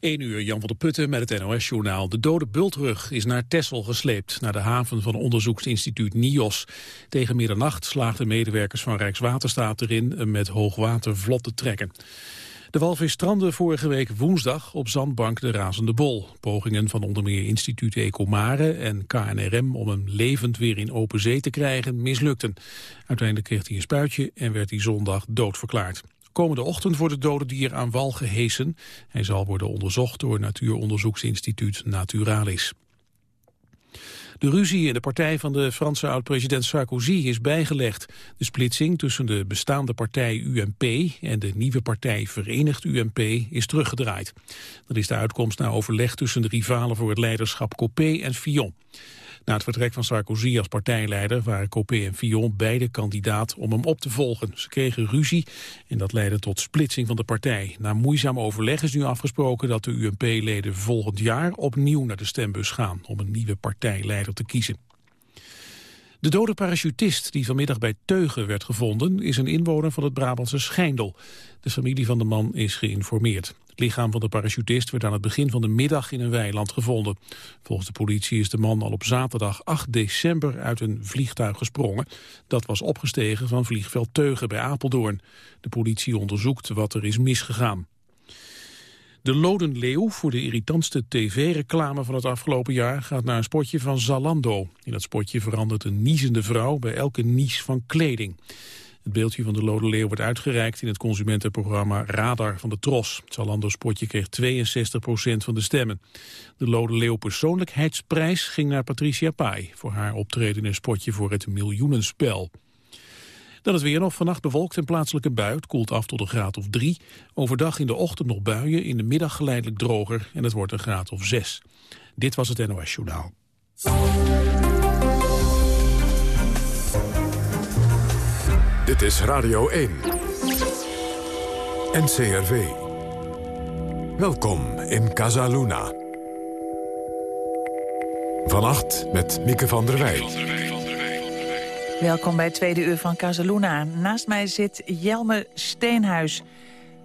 1 uur, Jan van der Putten met het NOS-journaal. De dode bultrug is naar Texel gesleept, naar de haven van onderzoeksinstituut NIOS. Tegen middernacht slaagden medewerkers van Rijkswaterstaat erin hem met hoogwater vlot te trekken. De walvis strandde vorige week woensdag op zandbank de Razende Bol. Pogingen van onder meer instituut Ecomare en KNRM om hem levend weer in open zee te krijgen mislukten. Uiteindelijk kreeg hij een spuitje en werd hij zondag doodverklaard. Komende ochtend wordt het dode dier aan wal gehesen. Hij zal worden onderzocht door Natuuronderzoeksinstituut Naturalis. De ruzie in de partij van de Franse oud-president Sarkozy is bijgelegd. De splitsing tussen de bestaande partij UMP en de nieuwe partij Verenigd UMP is teruggedraaid. Dat is de uitkomst na overleg tussen de rivalen voor het leiderschap Copé en Fillon. Na het vertrek van Sarkozy als partijleider waren Copé en Fillon beide kandidaat om hem op te volgen. Ze kregen ruzie en dat leidde tot splitsing van de partij. Na moeizaam overleg is nu afgesproken dat de UMP-leden volgend jaar opnieuw naar de stembus gaan om een nieuwe partijleider te kiezen. De dode parachutist die vanmiddag bij Teugen werd gevonden... is een inwoner van het Brabantse Schijndel. De familie van de man is geïnformeerd. Het lichaam van de parachutist werd aan het begin van de middag in een weiland gevonden. Volgens de politie is de man al op zaterdag 8 december uit een vliegtuig gesprongen. Dat was opgestegen van vliegveld Teugen bij Apeldoorn. De politie onderzoekt wat er is misgegaan. De Loden Leeuw voor de irritantste tv-reclame van het afgelopen jaar gaat naar een spotje van Zalando. In dat spotje verandert een niezende vrouw bij elke nies van kleding. Het beeldje van de Lode Leeuw wordt uitgereikt in het consumentenprogramma Radar van de Tros. Het Zalando-spotje kreeg 62% van de stemmen. De Lode Leeuw persoonlijkheidsprijs ging naar Patricia Pai... voor haar optreden in een spotje voor het Miljoenenspel. Dan het weer nog vannacht bewolkt en plaatselijke bui. Het koelt af tot een graad of drie. Overdag in de ochtend nog buien, in de middag geleidelijk droger... en het wordt een graad of zes. Dit was het NOS Journaal. Dit is Radio 1. NCRV. Welkom in Casaluna. Vannacht met Mieke van der Wij. Welkom bij het tweede uur van Casaluna. Naast mij zit Jelme Steenhuis,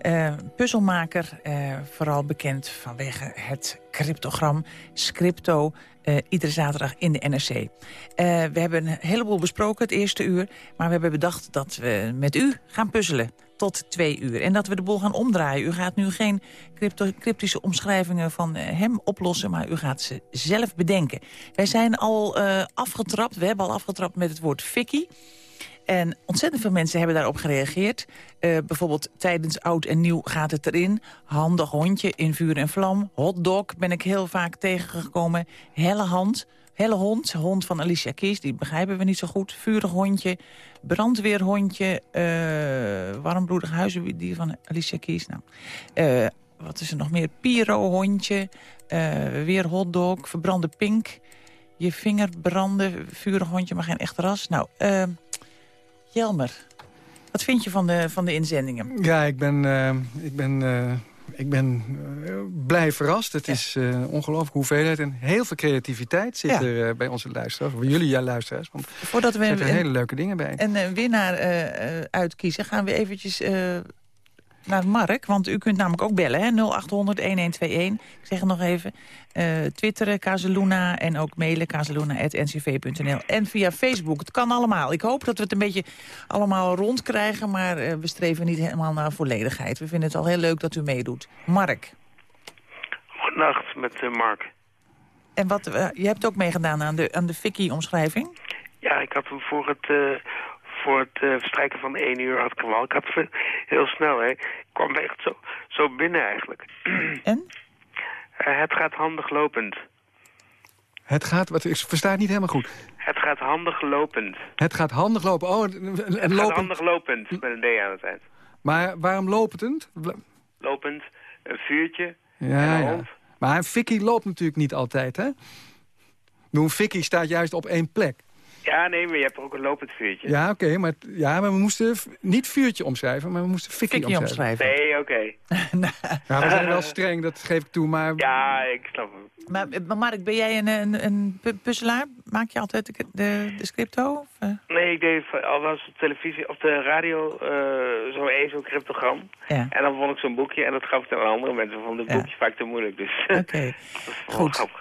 uh, puzzelmaker. Uh, vooral bekend vanwege het cryptogram Scripto. Uh, iedere zaterdag in de NRC. Uh, we hebben een heleboel besproken het eerste uur. Maar we hebben bedacht dat we met u gaan puzzelen tot twee uur. En dat we de boel gaan omdraaien. U gaat nu geen cryptische omschrijvingen van hem oplossen... maar u gaat ze zelf bedenken. Wij zijn al afgetrapt, we hebben al afgetrapt met het woord fikkie. En ontzettend veel mensen hebben daarop gereageerd. Uh, bijvoorbeeld tijdens Oud en Nieuw gaat het erin. Handig hondje in vuur en vlam. Hotdog ben ik heel vaak tegengekomen. Helle hand. Helle hond, hond van Alicia Keys, die begrijpen we niet zo goed. Vurig hondje, brandweerhondje, uh, warmbloedig huizendier van Alicia Keys. Nou, uh, wat is er nog meer? Piro-hondje, uh, weer hotdog, verbrande pink. Je vinger branden, vurig hondje, maar geen echt ras. Nou, Jelmer, wat vind je van de, van de inzendingen? Ja, ik ben, uh, ik ben, uh, ik ben uh, blij verrast. Het ja. is ongelooflijk hoeveelheid en heel veel creativiteit zit ja. er bij onze luisteraars. Bij jullie ja, luisteraars. Want Voordat we er zitten hele leuke dingen bij. En een winnaar uitkiezen gaan we eventjes naar Mark, want u kunt namelijk ook bellen, hè? 0800-1121. Ik zeg het nog even. Uh, twitteren, Kazeluna en ook mailen, kazeluna.ncv.nl. En via Facebook, het kan allemaal. Ik hoop dat we het een beetje allemaal rond krijgen... maar uh, we streven niet helemaal naar volledigheid. We vinden het al heel leuk dat u meedoet. Mark. Goedenacht met uh, Mark. En wat, je hebt ook meegedaan aan de, aan de Vicky-omschrijving? Ja, ik had voor het voor het uh, verstrijken van één uur had ik al. Ik had heel snel, hè. Ik kwam echt zo, zo binnen eigenlijk. En? Uh, het gaat handig lopend. Het gaat, wat, ik versta het niet helemaal goed. Het gaat handig lopend. Het gaat handig lopen. Oh, het, het lopend. gaat handig lopend, met een D aan het eind. Maar waarom lopend? Lopend, een vuurtje ja, en een hond. Maar een fikkie loopt natuurlijk niet altijd, hè? Een fikkie staat juist op één plek. Ja, nee, maar je hebt ook een lopend vuurtje. Ja, oké, okay, maar, ja, maar we moesten niet vuurtje omschrijven, maar we moesten fikkie, omschrijven. Nee, oké. Okay. ja, we zijn wel streng, dat geef ik toe, maar... Ja, ik snap hem. Maar, maar Mark, ben jij een, een, een puzzelaar? Maak je altijd de, de, de scripto? Of, uh? Nee, ik deed al was op televisie of de radio uh, zo even zo'n cryptogram. Ja. En dan vond ik zo'n boekje en dat gaf ik aan andere mensen. Vond het boekje vaak te moeilijk. Dus Oké, goed. Oké,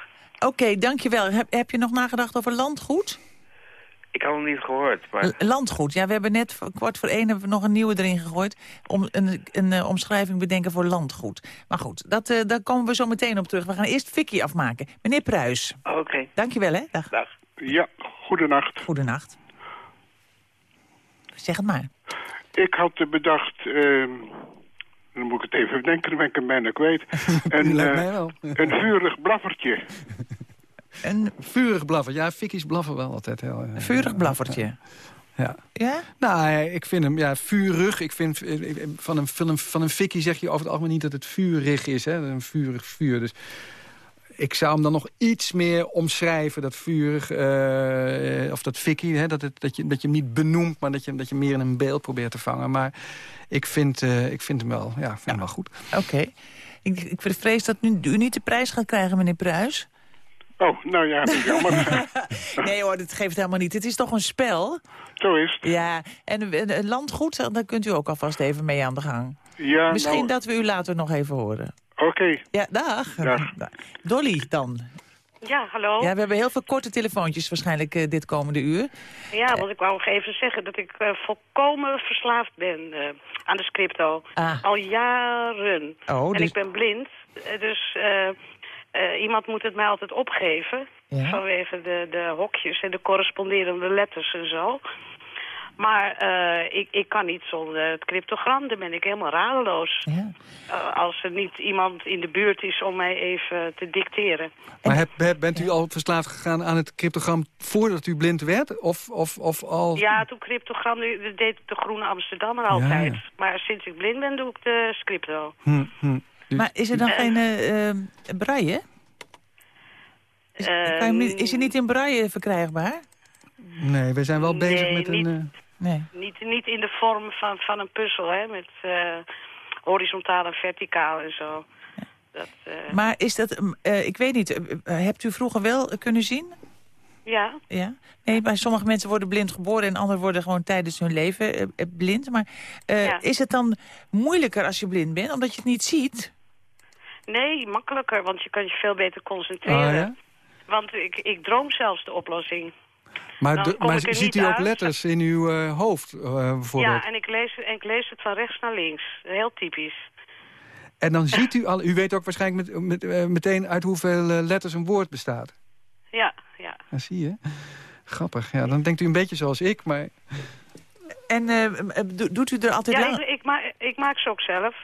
okay, dankjewel. Heb, heb je nog nagedacht over landgoed? Ik had hem niet gehoord. Maar... Landgoed, ja, we hebben net kwart voor één hebben we nog een nieuwe erin gegooid. Om een, een, uh, omschrijving bedenken voor landgoed. Maar goed, dat, uh, daar komen we zo meteen op terug. We gaan eerst Vicky afmaken. Meneer Pruis. Oké. Okay. Dankjewel, hè. Dag. Dag. Ja, goedenacht. Goedenacht. Zeg het maar. Ik had bedacht... Uh, dan moet ik het even denken, dan ben ik hem bijna kwijt. een, uh, een vurig blaffertje. Een vurig blaffer. Ja, Vicky's blaffen wel altijd heel... Eh, vurig blaffertje. Ja. Ja? Nou, ik vind hem ja, vurig. Ik vind, van, een, van, een, van een Vicky zeg je over het algemeen niet dat het vurig is. Hè? Een vurig vuur. Dus ik zou hem dan nog iets meer omschrijven, dat vurig, uh, of dat Vicky. Hè? Dat, het, dat, je, dat je hem niet benoemt, maar dat je, dat je meer in een beeld probeert te vangen. Maar ik vind, uh, ik vind hem wel, ja, vind Hem wel goed. Oké. Ik, ik vrees dat u, u niet de prijs gaat krijgen, meneer Pruis. Oh, nou ja, dat is jammer. nee hoor, dat geeft helemaal niet. Het is toch een spel? Zo is het. Ja, en een landgoed, daar kunt u ook alvast even mee aan de gang. Ja, Misschien nou... dat we u later nog even horen. Oké. Ja, dag. dag. Dolly dan. Ja, hallo. Ja, we hebben heel veel korte telefoontjes waarschijnlijk uh, dit komende uur. Ja, want ik wou nog even zeggen dat ik uh, volkomen verslaafd ben uh, aan de scripto. Ah. Al jaren. Oh, en dus... ik ben blind, dus uh, iemand moet het mij altijd opgeven. Ja? Vanwege de, de hokjes en de corresponderende letters en zo. Maar uh, ik, ik kan niet zonder het cryptogram. Dan ben ik helemaal radeloos. Ja. Uh, als er niet iemand in de buurt is om mij even te dicteren. Maar heb, bent u al verslaafd gegaan aan het cryptogram voordat u blind werd? Of, of, of al... Ja, toen cryptogram deed ik de Groene Amsterdammer altijd. Ja. Maar sinds ik blind ben doe ik de scripto. Hm, hm. Maar is er dan uh, geen uh, braille? Is, uh, niet, is er niet in braille verkrijgbaar? Nee, we zijn wel bezig nee, met niet, een... nee. Niet, niet in de vorm van, van een puzzel, hè, met horizontaal en verticaal en zo. Dat, maar is dat, ik weet niet, hebt u vroeger wel kunnen zien? Ja. ja. Nee, maar sommige mensen worden blind geboren... en anderen worden gewoon tijdens hun leven uh, blind. Maar uh, ja. is het dan moeilijker als je blind bent, omdat je het niet ziet? Nee, makkelijker, want je kan je veel beter concentreren. Ja? Want ik, ik droom zelfs de oplossing. Maar, maar ziet u ook uit. letters in uw uh, hoofd, bijvoorbeeld? Ja, en ik, lees, en ik lees het van rechts naar links. Heel typisch. En dan ziet u al... U weet ook waarschijnlijk met, met, meteen uit hoeveel letters een woord bestaat. Ja, ja. Dat zie je. Grappig. Ja, dan denkt u een beetje zoals ik, maar... En uh, doet u er altijd ja, lang... ik, ik, maak, ik maak ze ook zelf.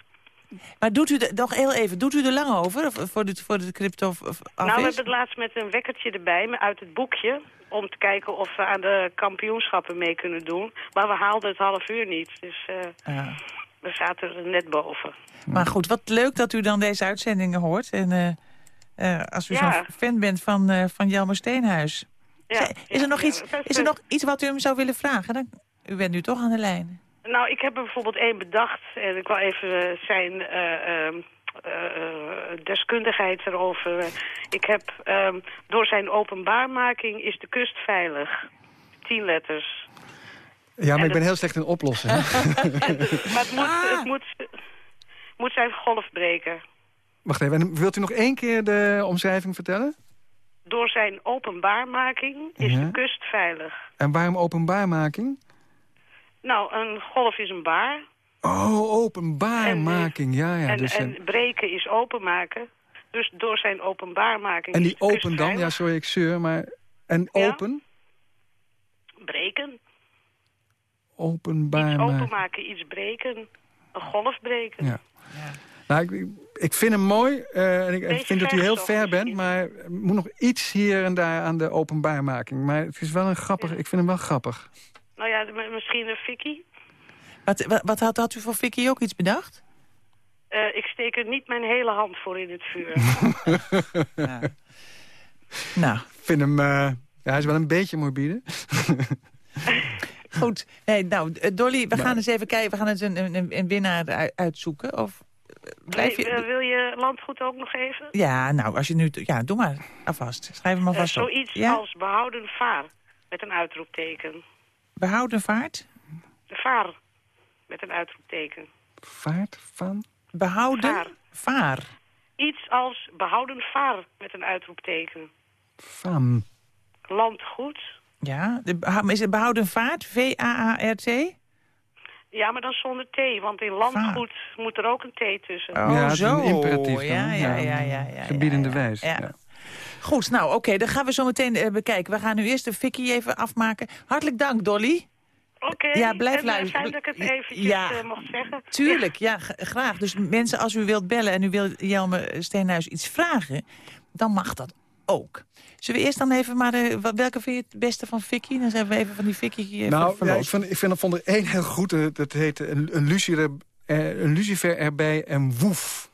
Maar doet u nog heel even, doet u er lang over voor de, voor de crypto af Nou, we hebben het laatst met een wekkertje erbij, uit het boekje... om te kijken of we aan de kampioenschappen mee kunnen doen. Maar we haalden het half uur niet, dus uh, ja. we zaten er net boven. Maar goed, wat leuk dat u dan deze uitzendingen hoort. En uh, uh, als u ja. zo'n fan bent van, van Jelmer Steenhuis. Ja, is, er nog iets, is er nog iets wat u hem zou willen vragen? Dan, u bent nu toch aan de lijn. Nou, ik heb er bijvoorbeeld één bedacht. En ik wil even zijn uh, deskundigheid erover. Ik heb, um, door zijn openbaarmaking is de kust veilig. Tien letters. Ja, maar en ik ben heel slecht in oplossen. en, maar het moet, ah. het moet, moet zijn golf breken. Wacht even, en wilt u nog één keer de omschrijving vertellen? Door zijn openbaarmaking is ja. de kust veilig. En waarom openbaarmaking? Nou, een golf is een baar. Oh, openbaarmaking, ja, ja. En, dus en breken is openmaken. Dus door zijn openbaarmaking En die open dan? Ja, sorry, ik zeur, maar... En Ja. open? Breken. Iets Openbaarmaking. openmaken, iets breken. Een golf breken. Ja. Nou, ik, ik vind hem mooi. eh, en ik, Beetje vind dat u heel ver bent. Maar er moet nog iets hier en daar aan de openbaarmaking. Maar het is wel een grappig. Ik vind hem wel grappig. Misschien een fikkie. Wat, wat, wat had, had u voor Vicky ook iets bedacht? Eh, ik steek er niet mijn hele hand voor in het vuur. Ja. nou, Ik vind hem... eh, ja, hij is wel een beetje morbide. goed. Nee, nou, eh, Dolly, we Maar- gaan eens even kijken. We gaan eens een, een, een winnaar uitzoeken. Of, blijf je... wil je landgoed ook nog even? Ja, nou, als je nu... Ja, doe maar alvast. Schrijf hem alvast uh, Zoiets ja? als behouden vaar, met een uitroepteken. Behouden vaart? De vaar, met een uitroepteken. Vaart van? Behouden vaar. vaar. Iets als behouden vaar, met een uitroepteken. Van? Landgoed. Ja, de, is het behouden vaart? V-A-A-R-T? Ja, maar dan zonder T, want in landgoed moet er ook een T tussen. Oh, ja, zo. Een imperatief ja, ja, ja, ja, ja, Gebiedende wijs. Ja. Goed, nou oké, dan gaan we zo meteen uh, bekijken. We gaan nu eerst de Vicky even afmaken. Hartelijk dank, Dolly. Oké, ja, blijf en, eh, luisteren. fijn dat ik het eventjes ja, uh, mocht zeggen. Tuurlijk, ja. ja. graag. Dus mensen, als u wilt bellen en u wilt Jelme Steenhuis iets vragen... dan mag dat ook. Zullen we eerst dan even maar... De, welke vind je het beste van Vicky? Dan zijn we even van die Vicky uh, Nou, ja, ik, vind, ik vind er één heel goed. Dat heet een, een, lucifer, een lucifer erbij en woef.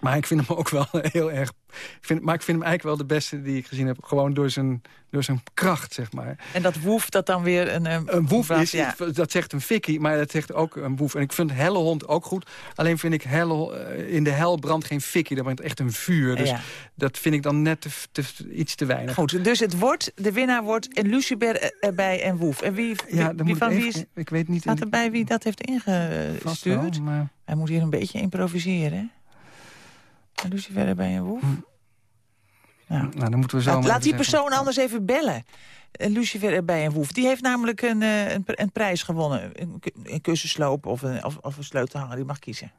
Maar ik vind hem ook wel heel erg... Vind, maar ik vind hem eigenlijk wel de beste die ik gezien heb. Gewoon door zijn, door zijn kracht, zeg maar. En dat woef dat dan weer een... Een, een woef is, dat zegt een fikkie, maar dat zegt ook een woef. En ik vind helle hond ook goed. Alleen vind ik helle, eh, in de hel brandt geen fikkie. Dat brandt echt een vuur. Dus dat vind ik dan net te, iets te weinig. Goed, dus het wordt, de winnaar wordt een Lucibert erbij en woef. En wie, ja, wie, van wie is... Ik weet niet... Staat erbij wie dat heeft ingestuurd? Wel, maar... Hij moet hier een beetje improviseren, Lucifer bij een woef? Hm. Nou, nou, dan moeten we zo laat, laat die persoon anders even bellen. Lucifer bij een woef. Die heeft namelijk een, eh, een, een prijs gewonnen. Een, een kussensloop of een, of, of een sleutelhanger. Die mag kiezen.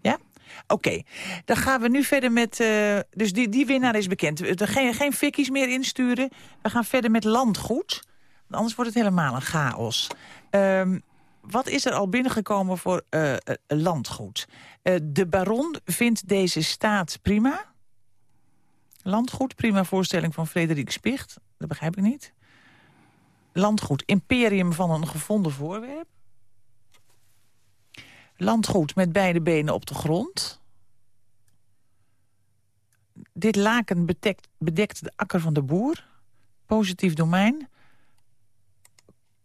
Ja? Oké. Dan gaan we nu verder met... Uh, dus die, die winnaar is bekend. Er geen, geen fikkies meer insturen. We gaan verder met landgoed. Anders wordt het helemaal een chaos. Um, wat is er al binnengekomen voor uh, landgoed? Uh, de baron vindt deze staat prima. Landgoed, prima voorstelling van Frederik Spicht. Dat begrijp ik niet. Landgoed, imperium van een gevonden voorwerp. Landgoed met beide benen op de grond. Dit laken bedekt, bedekt de akker van de boer. Positief domein.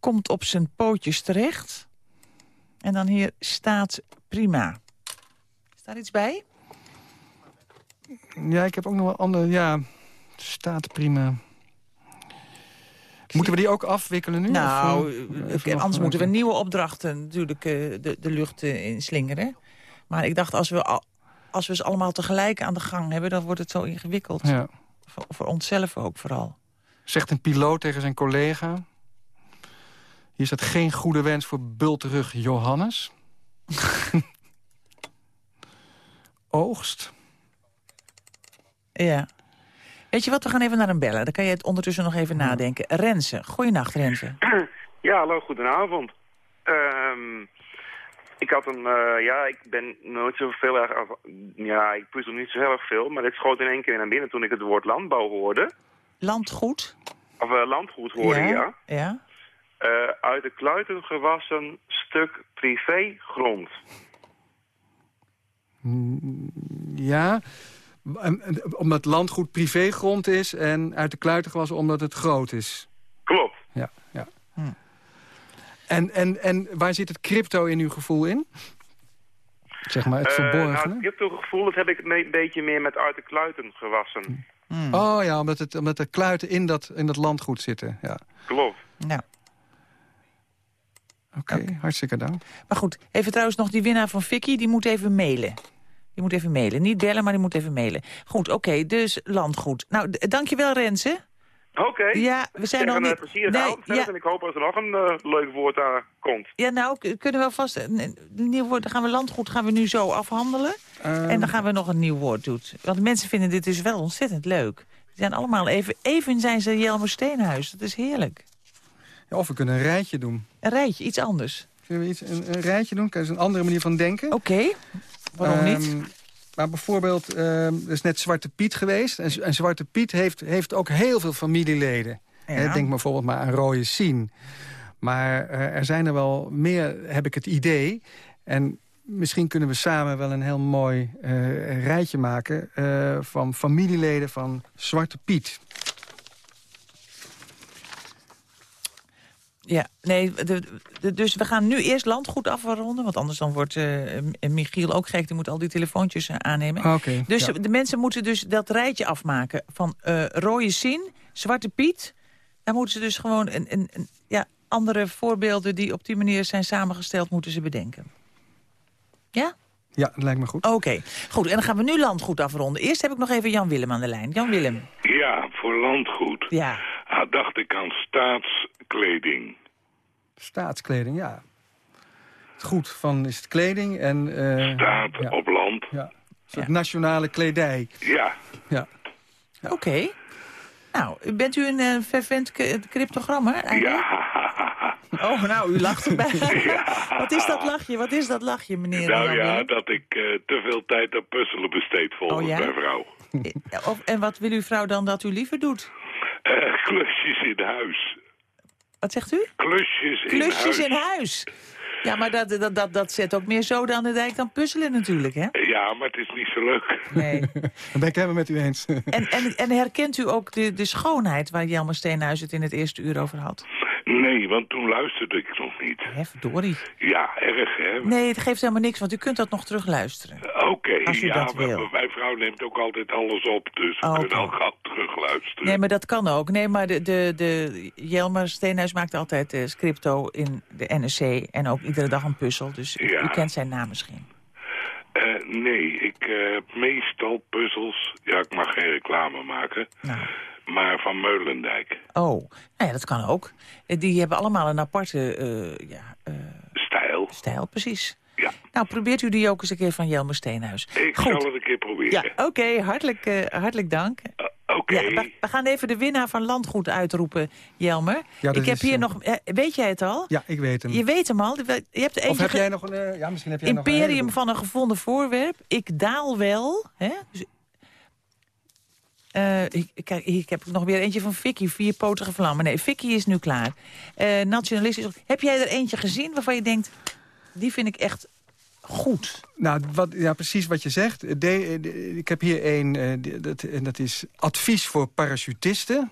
Komt op zijn pootjes terecht. En dan hier staat prima. Is daar iets bij? Ja, ik heb ook nog wel andere... Ja, staat prima. Moeten we die ook afwikkelen nu? Nou, of, uh, anders moeten we nieuwe opdrachten natuurlijk uh, de, de lucht uh, inslingeren. Maar ik dacht, als we, als we ze allemaal tegelijk aan de gang hebben... dan wordt het zo ingewikkeld. Ja. Voor, voor onszelf ook vooral. Zegt een piloot tegen zijn collega... Hier staat geen goede wens voor bulterug Johannes. Oogst. Ja. Weet je wat, we gaan even naar hem bellen. Dan kan je het ondertussen nog even nadenken. Renze, goeienacht Renze. Ja, hallo, goedenavond. Um, ik had een, uh, ja, ik ben nooit zo veel erg, ja, ik puzzel niet zo heel erg veel, maar dit schoot in één keer naar binnen toen ik het woord landbouw hoorde. Landgoed? Of uh, landgoed hoorde, ja. Ja. ja. Uh, uit de kluiten gewassen stuk privégrond. Mm, ja, omdat landgoed privégrond is en uit de kluiten gewassen omdat het groot is. Klopt. Ja, ja. Hm. En, en, en waar zit het crypto in uw gevoel in? Zeg maar, het uh, verborgene? Nou, het crypto-gevoel dat heb ik een beetje meer met uit de kluiten gewassen. Hm. Oh ja, omdat, het, omdat de kluiten in dat, in dat landgoed zitten. Ja. Klopt. Nou. Oké, hartstikke dank. Maar goed, even trouwens nog die winnaar van Vicky, die moet even mailen. Die moet even mailen. Niet bellen, maar die moet even mailen. Goed, oké, dus landgoed. Nou, dankjewel Renze. Oké. Ja, we zijn nog niet... plezier nee, ja. en ik hoop dat er nog een uh, leuk woord daar komt. Ja, nou, kunnen we vast... Een, nieuw woord, dan gaan we landgoed gaan we nu zo afhandelen. En dan gaan we nog een nieuw woord doen. Want mensen vinden dit dus wel ontzettend leuk. Die zijn allemaal even... Even zijn ze Jelmer Steenhuis. Dat is heerlijk. Ja, of we kunnen een rijtje doen. Een rijtje, iets anders. Zullen we iets, een, een rijtje doen? Dat is een andere manier van denken. Oké, waarom niet? Ehm, maar bijvoorbeeld, uh, er is net Zwarte Piet geweest. En, en, Zwarte Piet heeft, heeft ook heel veel familieleden. Ja. denk bijvoorbeeld maar aan Rode Sien. Maar uh, er zijn er wel meer, heb ik het idee. En misschien kunnen we samen wel een heel mooi uh, rijtje maken... Uh, van familieleden van Zwarte Piet. Ja, nee, dus we gaan nu eerst landgoed afronden. Want anders dan wordt uh, Michiel ook gek. Die moet al die telefoontjes uh, aannemen. Ah, okay, dus de mensen moeten dus dat rijtje afmaken. Van uh, rode Sien, Zwarte Piet. Daar moeten ze dus gewoon een, een, een, ja, andere voorbeelden... die op die manier zijn samengesteld, moeten ze bedenken. Ja? Ja, dat lijkt me goed. Oké, goed. En dan gaan we nu landgoed afronden. Eerst heb ik nog even Jan Willem aan de lijn. Jan Willem. Ja, voor landgoed. Ja. Ah, dacht ik aan staatskleding. Staatskleding, ja. Goed, van is het kleding en... Uh, Staat op land. Ja. Een nationale kledij. Ja. ja. Oké. Nou, bent u een uh, fervent cryptogrammer? Ja. Oh, nou, u lacht erbij. Wat is dat lachje? Wat is dat lachje, meneer? Nou ja, dat ik uh, te veel tijd aan puzzelen besteed volgens oh, ja? mijn vrouw. Of, en wat wil uw vrouw dan dat u liever doet? Uh, klusjes in huis. Wat zegt u? Klusjes in klusjes huis. in huis. Ja, maar dat, dat, dat, dat zet ook meer zo aan de dijk dan puzzelen natuurlijk, hè? Ja, maar het is niet zo leuk. Nee. Dan ben ik het met u eens. En, en, en herkent u ook de, de schoonheid waar Jelmer Steenhuis het in het eerste uur over had? Nee, want toen luisterde ik nog niet. Hè, verdorie. Ja, erg, hè? Nee, het geeft helemaal niks, want u kunt dat nog terugluisteren. Oké, okay, ja, mijn vrouw neemt ook altijd alles op, dus we okay. kunnen terugluisteren. Nee, maar dat kan ook. Nee, maar de, de, de Jelmer Steenhuis maakt altijd uh, scripto in de NSC en ook iedere dag een puzzel, dus ja. u kent zijn naam misschien. Uh, nee, ik heb uh, meestal puzzels. Ja, ik mag geen reclame maken. Nou maar van Meulendijk. Oh, nou ja, dat kan ook. Die hebben allemaal een aparte uh, ja, uh, stijl. Stijl, precies. Ja. Nou, probeert u die ook eens een keer van Jelmer Steenhuis. Ik Goed. zal het een keer proberen. Ja, oké, okay, hartelijk, uh, hartelijk dank. Oké. Okay. Ja, we, we, gaan even de winnaar van Landgoed uitroepen, Jelmer. Ja, ik heb is, hier nog... Weet jij het al? Ja, ik weet hem. Je weet hem al? Je hebt of heb jij nog een... ja, misschien heb jij Imperium nog een van een gevonden voorwerp. Ik daal wel. Hè? Dus ik, kijk, ik heb nog weer eentje van Vicky, vierpotige vlammen. Nee, Vicky is nu klaar. Uh, nationalistisch. Heb jij er eentje gezien waarvan je denkt... die vind ik echt goed? Nou, wat, ja, precies wat je zegt. Ik heb hier een, uh, dat, en dat is advies voor parachutisten.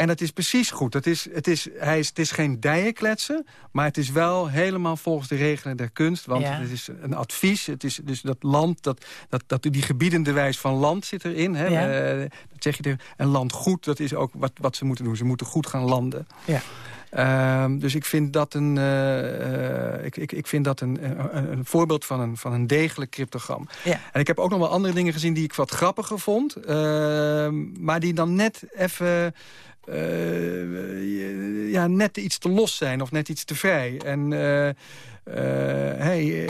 En dat is precies goed. Dat is, het, is, hij is, het is geen dijenkletsen, maar het is wel helemaal volgens de regelen der kunst. Want ja. het is een advies. Het is dus dat land, dat, dat, dat die gebiedende wijs van land zit erin. Hè? Ja. Uh, dat zeg je er. En land goed, dat is ook wat, wat ze moeten doen. Ze moeten goed gaan landen. Ja. Uh, dus ik vind dat een, uh, ik, ik, ik vind dat een, een, een, voorbeeld van een, van een degelijk cryptogram. Ja. En ik heb ook nog wel andere dingen gezien die ik wat grappiger vond. maar die dan net even... Uh, ja, net iets te los zijn of net iets te vrij. En uh, uh, hey,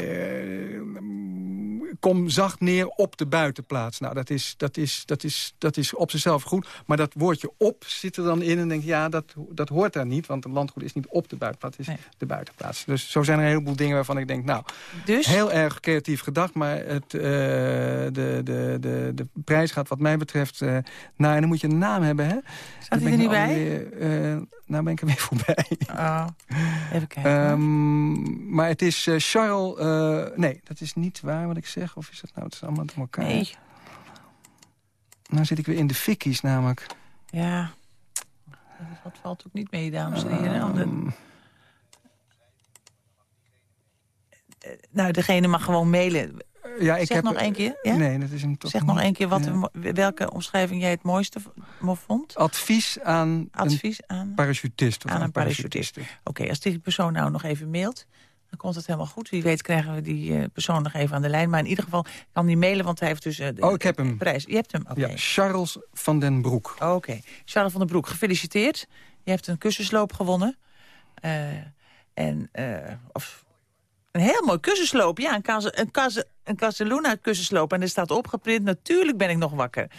kom zacht neer op de buitenplaats. Nou, dat is, dat is, dat is, dat is op zichzelf goed. Maar dat woordje op zit er dan in en denk ja, dat, dat hoort daar niet. Want een landgoed is niet op de buitenplaats, het is nee. de buitenplaats. Dus zo zijn er een heleboel dingen waarvan ik denk, nou, dus? heel erg creatief gedacht. Maar het, uh, de, de, de, de prijs gaat wat mij betreft uh, naar, en dan moet je een naam hebben, hè? Staat hij er niet bij? Weer, uh, nou ben ik er weer voorbij. Oh, even kijken. Um, maar het is uh, Charles... Uh, nee, dat is niet waar wat ik zeg. Of is dat nou? Het is allemaal door elkaar. Nee. Nou zit ik weer in de fikkies namelijk. Ja. Dat valt ook niet mee, dames en heren. Um, de... Nou, degene mag gewoon mailen. Ja, ik zeg heb, nog één keer. Ja? Nee, dat is hem toch Zeg nog één keer wat, ja. welke omschrijving jij het mooiste vond. Advies aan Advies een aan, parachutist. Aan, aan een parachutist. Oké, okay, als die persoon nou nog even mailt... dan komt het helemaal goed. Wie weet krijgen we die uh, persoon nog even aan de lijn. Maar in ieder geval kan die mailen, want hij heeft dus... Uh, de, oh, ik heb hem. Prijs. Je hebt hem, oké. Okay. Ja, Charles van den Broek. Oké, okay. Charles van den Broek, gefeliciteerd. Je hebt een kussensloop gewonnen. Uh, en, of een heel mooi kussensloop. Ja, een, Casa, een, Casa, een Casaluna kussensloop. En er staat opgeprint, natuurlijk ben ik nog wakker.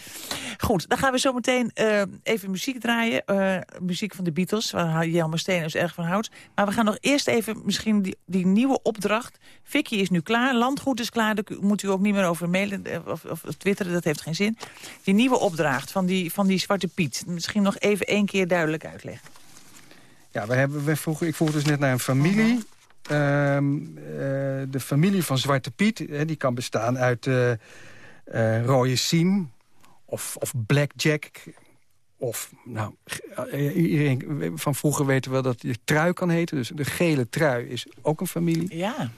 Goed, dan gaan we zo meteen uh, even muziek draaien. Uh, muziek van de Beatles, waar Jelmer Steenhuis erg van houdt. Maar we gaan nog eerst even misschien die, die nieuwe opdracht. Vicky is nu klaar, landgoed is klaar. Daar moet u ook niet meer over mailen of, of, of twitteren, dat heeft geen zin. Die nieuwe opdracht van die, van die Zwarte Piet. Misschien nog even één keer duidelijk uitleggen. Ja, we hebben, we vroegen, ik vroeg dus net naar een familie... Um, uh, de familie van Zwarte Piet, hè, die kan bestaan uit uh, uh, rode sien of, of blackjack of, nou, iedereen van vroeger weten wel dat je trui kan heten. Dus de gele trui is ook een familie. Ja.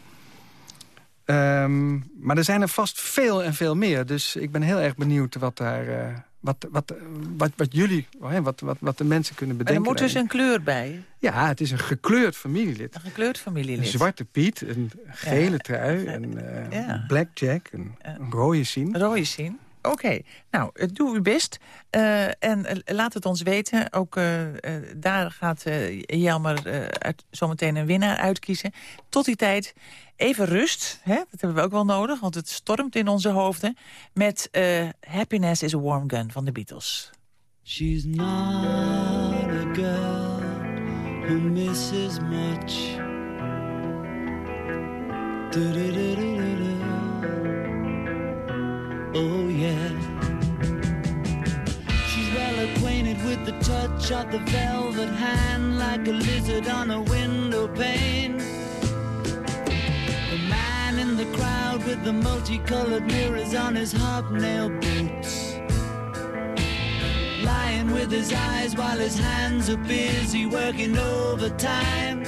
Um, maar er zijn er vast veel en veel meer. Dus ik ben heel erg benieuwd wat daar... Uh, wat, wat, wat, wat jullie, wat, wat, wat de mensen kunnen bedenken. er moet dus een kleur bij. Ja, het is een gekleurd familielid. Een gekleurd familielid. Een zwarte Piet, een gele trui, een uh, blackjack, een, een rode sien. Rode sien. Oké, nou, doe uw best. Uh, en uh, laat het ons weten. Ook daar gaat Jelmer zometeen een winnaar uitkiezen. Tot die tijd even rust. Hè? Dat hebben we ook wel nodig, want het stormt in onze hoofden. Met Happiness is a Warm Gun van de Beatles. She's not a girl who misses much. Oh yeah. She's well acquainted with the touch of the velvet hand, like a lizard on a window pane. The man in the crowd with the multicolored mirrors on his hobnail boots. Lying with his eyes while his hands are busy working overtime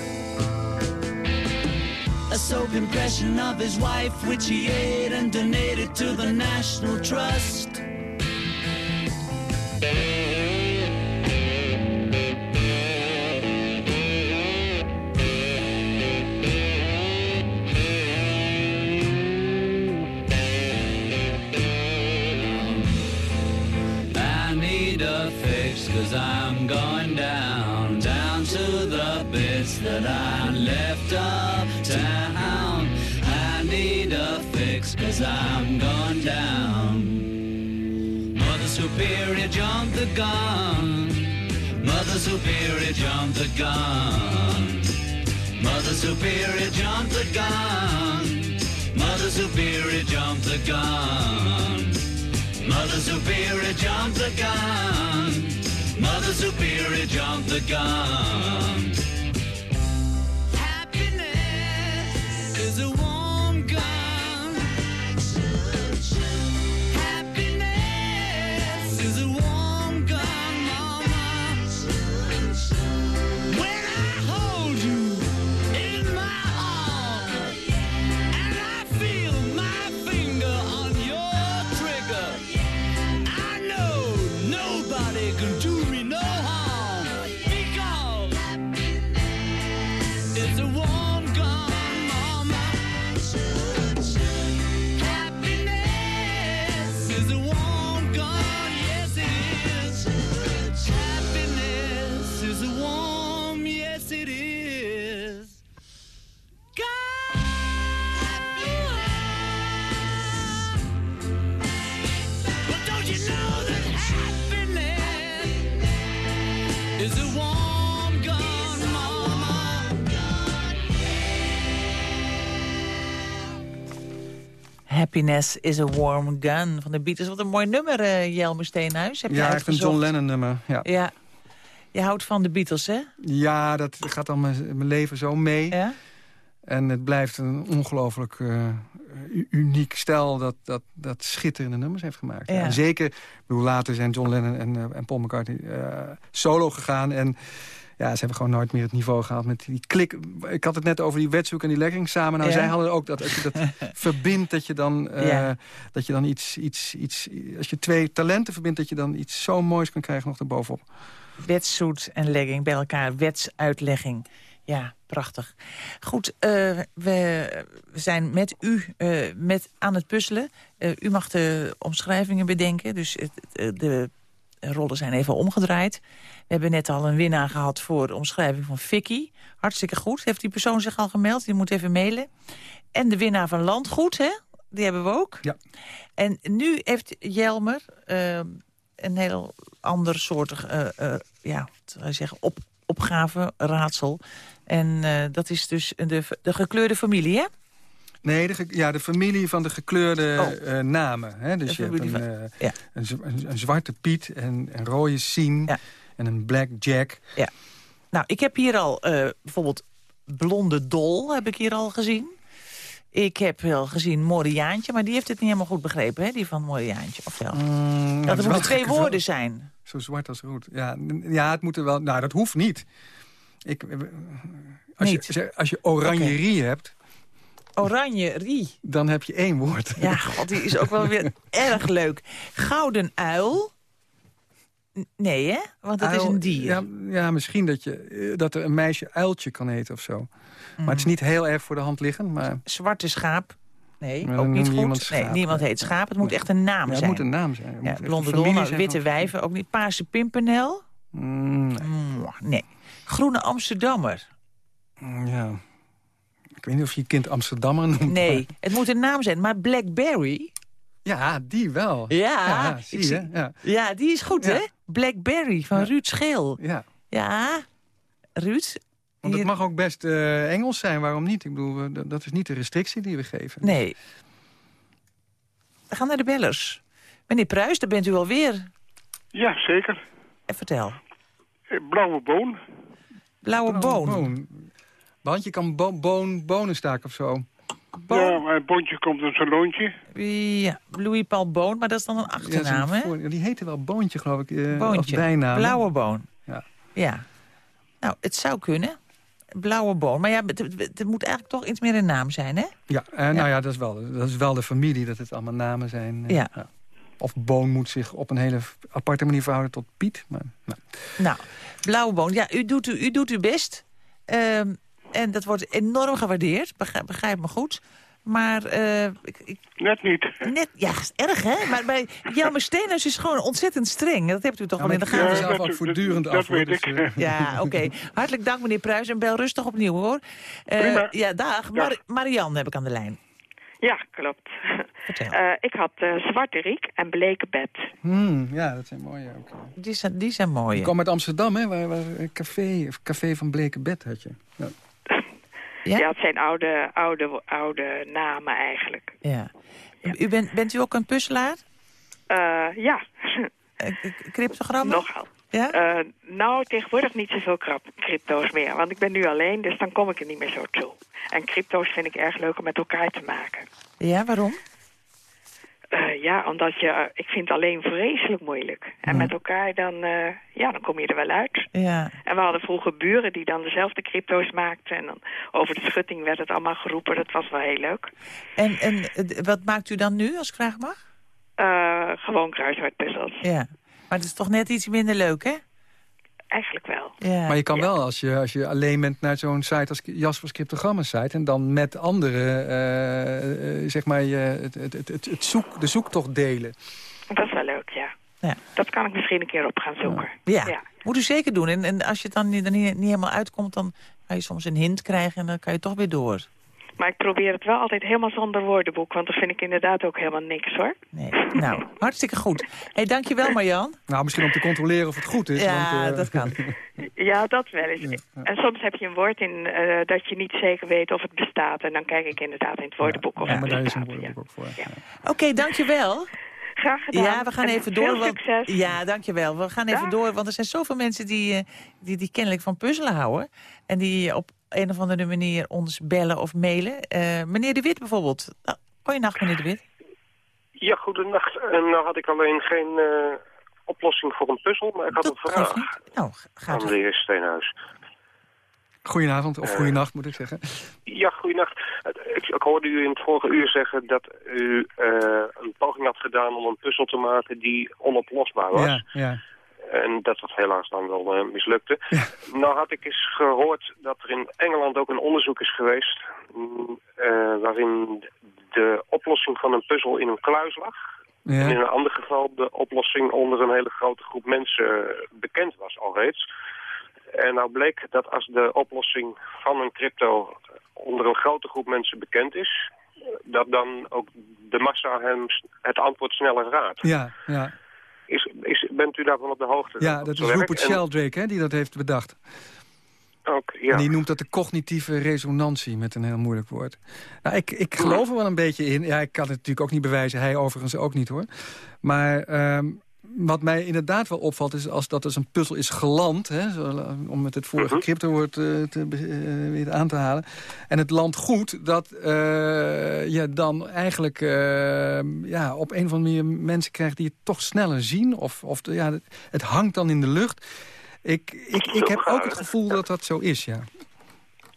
a soap impression of his wife, which he ate and donated to the National Trust. I'm gone down. Mother Superior jumped the gun. Mother Superior jumped the gun. Mother Superior jumped the gun. Mother Superior jumped the gun. Mother Superior jumped the gun. Mother Superior jumped the gun. Happiness is a Warm Gun van de Beatles. Wat een mooi nummer, uh, Jelme Steenhuis. Heb ja, echt een John Lennon nummer. Ja. ja. Je houdt van de Beatles, hè? Ja, dat gaat al mijn, leven zo mee. Ja? En het blijft een ongelooflijk uh, uniek stijl dat, dat, dat schitterende nummers heeft gemaakt. Ja. En zeker, bedoel, later zijn John Lennon en, uh, en Paul McCartney solo gegaan. En ja, ze hebben gewoon nooit meer het niveau gehaald met die klik. Ik had het net over die wetzoek en die legging samen. Nou, zij hadden ook dat als je dat verbindt, dat je dan, uh, dat je dan iets, iets, iets... Als je twee talenten verbindt, dat je dan iets zo moois kan krijgen nog erbovenop. Wetsuit en legging bij elkaar, wetsuitlegging. Ja, prachtig. Goed, uh, we, we, zijn met u uh, met aan het puzzelen. Uh, u mag de omschrijvingen bedenken. Dus het, de rollen zijn even omgedraaid. We hebben net al een winnaar gehad voor de omschrijving van Vicky. Hartstikke goed. Heeft die persoon zich al gemeld? Die moet even mailen. En de winnaar van Landgoed, hè? Die hebben we ook. Ja. En nu heeft Jelmer uh, een heel ander soort uh, uh, ja, zeggen, op, opgave, raadsel. En dat is dus de, de gekleurde familie, hè? Nee, de, ja, de familie van de gekleurde oh. namen. Hè? Dus je hebt een, van, ja. een, een, een, zwarte Piet en een rode Sien. Ja en een Black Jack. Ja. Nou, ik heb hier al uh, bijvoorbeeld Blonde Dol, heb ik hier al gezien. Ik heb wel gezien Moriaantje, maar die heeft het niet helemaal goed begrepen, hè? Die van Moriaantje, of wel? Mm, dat er moeten twee woorden zijn. Zo zwart als roet. Ja, ja, het moet er wel... Nou, dat hoeft niet. Ik, als, je, als je oranjerie hebt... Oranjerie. Dan heb je één woord. Ja, god, die is ook wel weer erg leuk. Gouden uil. Nee, hè? Want dat is een dier. Ja, ja, misschien dat, je, eh, dat er een meisje uiltje kan heten of zo. Maar het is mm. niet heel erg voor de hand liggend. Maar... Zwarte schaap. Nee, ook niet goed. nee, niemand heet schaap. Het moet echt een naam zijn. het moet een naam zijn. Ja, blonde witte wijven. Ook niet paarse pimpernel. Mm, nee. Nee. Groene Amsterdammer. Ja. Ik weet niet of je kind Amsterdammer noemt. Nee, het moet een naam zijn. Maar Blackberry... Ja, die wel. Ja, ja, zie je, ja. ja die is goed, hè? Blackberry van Ruud Scheel. Ja. Ja, Ruud. Want het mag ook best uh, Engels zijn, waarom niet? Ik bedoel, dat is niet de restrictie die we geven. Nee. We gaan naar de bellers. Meneer Pruis, daar bent u alweer. Ja, zeker. En vertel. Eh, blauwe boon. Blauwe, boon. boon. Want je kan bo boon, bonen staken of zo. Ja, mijn boontje komt een saloontje. Ja, Louis Paul Boon, maar dat is dan een achternaam, ja, hè? Die heette wel Boontje, geloof ik. Uh, Boontje, bijnaam. Blauwe Boon. Ja. ja. Nou, het zou kunnen. Blauwe Boon. Maar ja, het, moet eigenlijk toch iets meer een naam zijn, hè? Ja, uh, nou ja, dat is, wel, dat is wel de familie, dat het allemaal namen zijn. Uh, ja. Of Boon moet zich op een hele aparte manier verhouden tot Piet. Maar, nou. nou, Blauwe Boon. Ja, u doet, u, u doet uw best. Ehm, en dat wordt enorm gewaardeerd, begrijp, begrijp me goed. Maar... Uh, ik, ik, net niet. Net, ja, erg hè? Maar bij Jelmer Steenhuis is gewoon ontzettend streng. Dat hebt u toch wel in de gaten? Ja, zelf ook voortdurend af. weet ik. Ja, oké. Hartelijk dank meneer Pruis en bel rustig opnieuw hoor. Uh, ja, dag. Mar Marianne heb ik aan de lijn. Ja, klopt. Uh, ik had uh, zwarte riek en bleke bed. Hmm, ja, dat zijn mooie ook. Die zijn, die zijn mooie. Ik kwam uit Amsterdam, hè, waar, waar café, café van bleke bed had je. Ja. Ja? ja, het zijn oude, oude, oude namen eigenlijk. Ja. U bent, bent u ook een puzzelaar? Uh, ja. Uh, cryptogrammen? Nogal. Ja? Uh, nou, tegenwoordig niet zoveel crypto's meer. Want ik ben nu alleen, dus dan kom ik er niet meer zo toe. En crypto's vind ik erg leuk om met elkaar te maken. Ja, waarom? Uh, ja, omdat je, uh, ik vind het alleen vreselijk moeilijk. En met elkaar dan, uh, ja, dan kom je er wel uit. Ja. En we hadden vroeger buren die dan dezelfde crypto's maakten. En dan over de schutting werd het allemaal geroepen. Dat was wel heel leuk. En, en wat maakt u dan nu, als ik vraag mag? gewoon kruiswoordpuzzels. Ja, maar het is toch net iets minder leuk, hè? Eigenlijk wel. Ja. Maar je kan wel, als je, als je alleen bent naar zo'n site als Jasper's Cryptogrammen site... en dan met anderen, uh, uh, zeg maar, het, het, het, het, zoek, de zoektocht delen. Dat is wel leuk, ja. ja. Dat kan ik misschien een keer op gaan zoeken. Ja, ja. moet u zeker doen. En, en als je het dan niet, niet, niet helemaal uitkomt, dan ga je soms een hint krijgen... en dan kan je toch weer door. Maar ik probeer het wel altijd helemaal zonder woordenboek. Want dan vind ik inderdaad ook helemaal niks, hoor. Nee. Nou, hartstikke goed. hey, dankjewel Marjan. Nou, misschien om te controleren of het goed is. Ja, want, uh... dat kan. ja, dat wel eens. En soms heb je een woord in uh, dat je niet zeker weet of het bestaat. En dan kijk ik inderdaad in het woordenboek of ja, het maar bestaat. daar is een woordenboek voor. Oké, okay, dankjewel. Graag gedaan. Ja, we gaan en even door. Want, succes. Ja, dankjewel. We gaan even door, want er zijn zoveel mensen die, uh, die, die kennelijk van puzzelen houden. En die op een of andere manier ons bellen of mailen. Uh, meneer De Wit bijvoorbeeld. Oh, goeienacht, meneer De Wit. Ja, goedenacht. En nou had ik alleen geen uh, oplossing voor een puzzel, maar ik had Dat een vraag nou, gaat aan de heer Steenhuis. Goedenavond, of goeienacht moet ik zeggen. Ja, goeienacht. Ik, ik hoorde u in het vorige uur zeggen dat u uh, een poging had gedaan om een puzzel te maken die onoplosbaar was. Ja, ja. En dat dat helaas dan wel uh, mislukte. Ja. Nou had ik eens gehoord dat er in Engeland ook een onderzoek is geweest... Uh, waarin de oplossing van een puzzel in een kluis lag. Ja. En in een ander geval de oplossing onder een hele grote groep mensen bekend was alreeds. En nou bleek dat als de oplossing van een crypto onder een grote groep mensen bekend is... dat dan ook de massa hem het antwoord sneller raadt. Ja, ja. Is, is, bent u daarvan op de hoogte? Ja, dat is Rupert en... Sheldrake hè, die dat heeft bedacht. Ook, ja. En die noemt dat de cognitieve resonantie, met een heel moeilijk woord. Nou, ik, ik geloof er wel een beetje in. Ja, ik kan het natuurlijk ook niet bewijzen. Hij overigens ook niet, hoor. Maar um, wat mij inderdaad wel opvalt is als dat dus een puzzel is geland... Hè, zo, om met het vorige mhm. cryptowoord uh, te, uh, weer aan te halen... en het land goed, dat uh, je dan eigenlijk ja, op een of andere manier mensen krijgt... die het toch sneller zien, of, of ja, het hangt dan in de lucht. Ik, ik, ik heb ook het gevoel dat dat zo is, ja.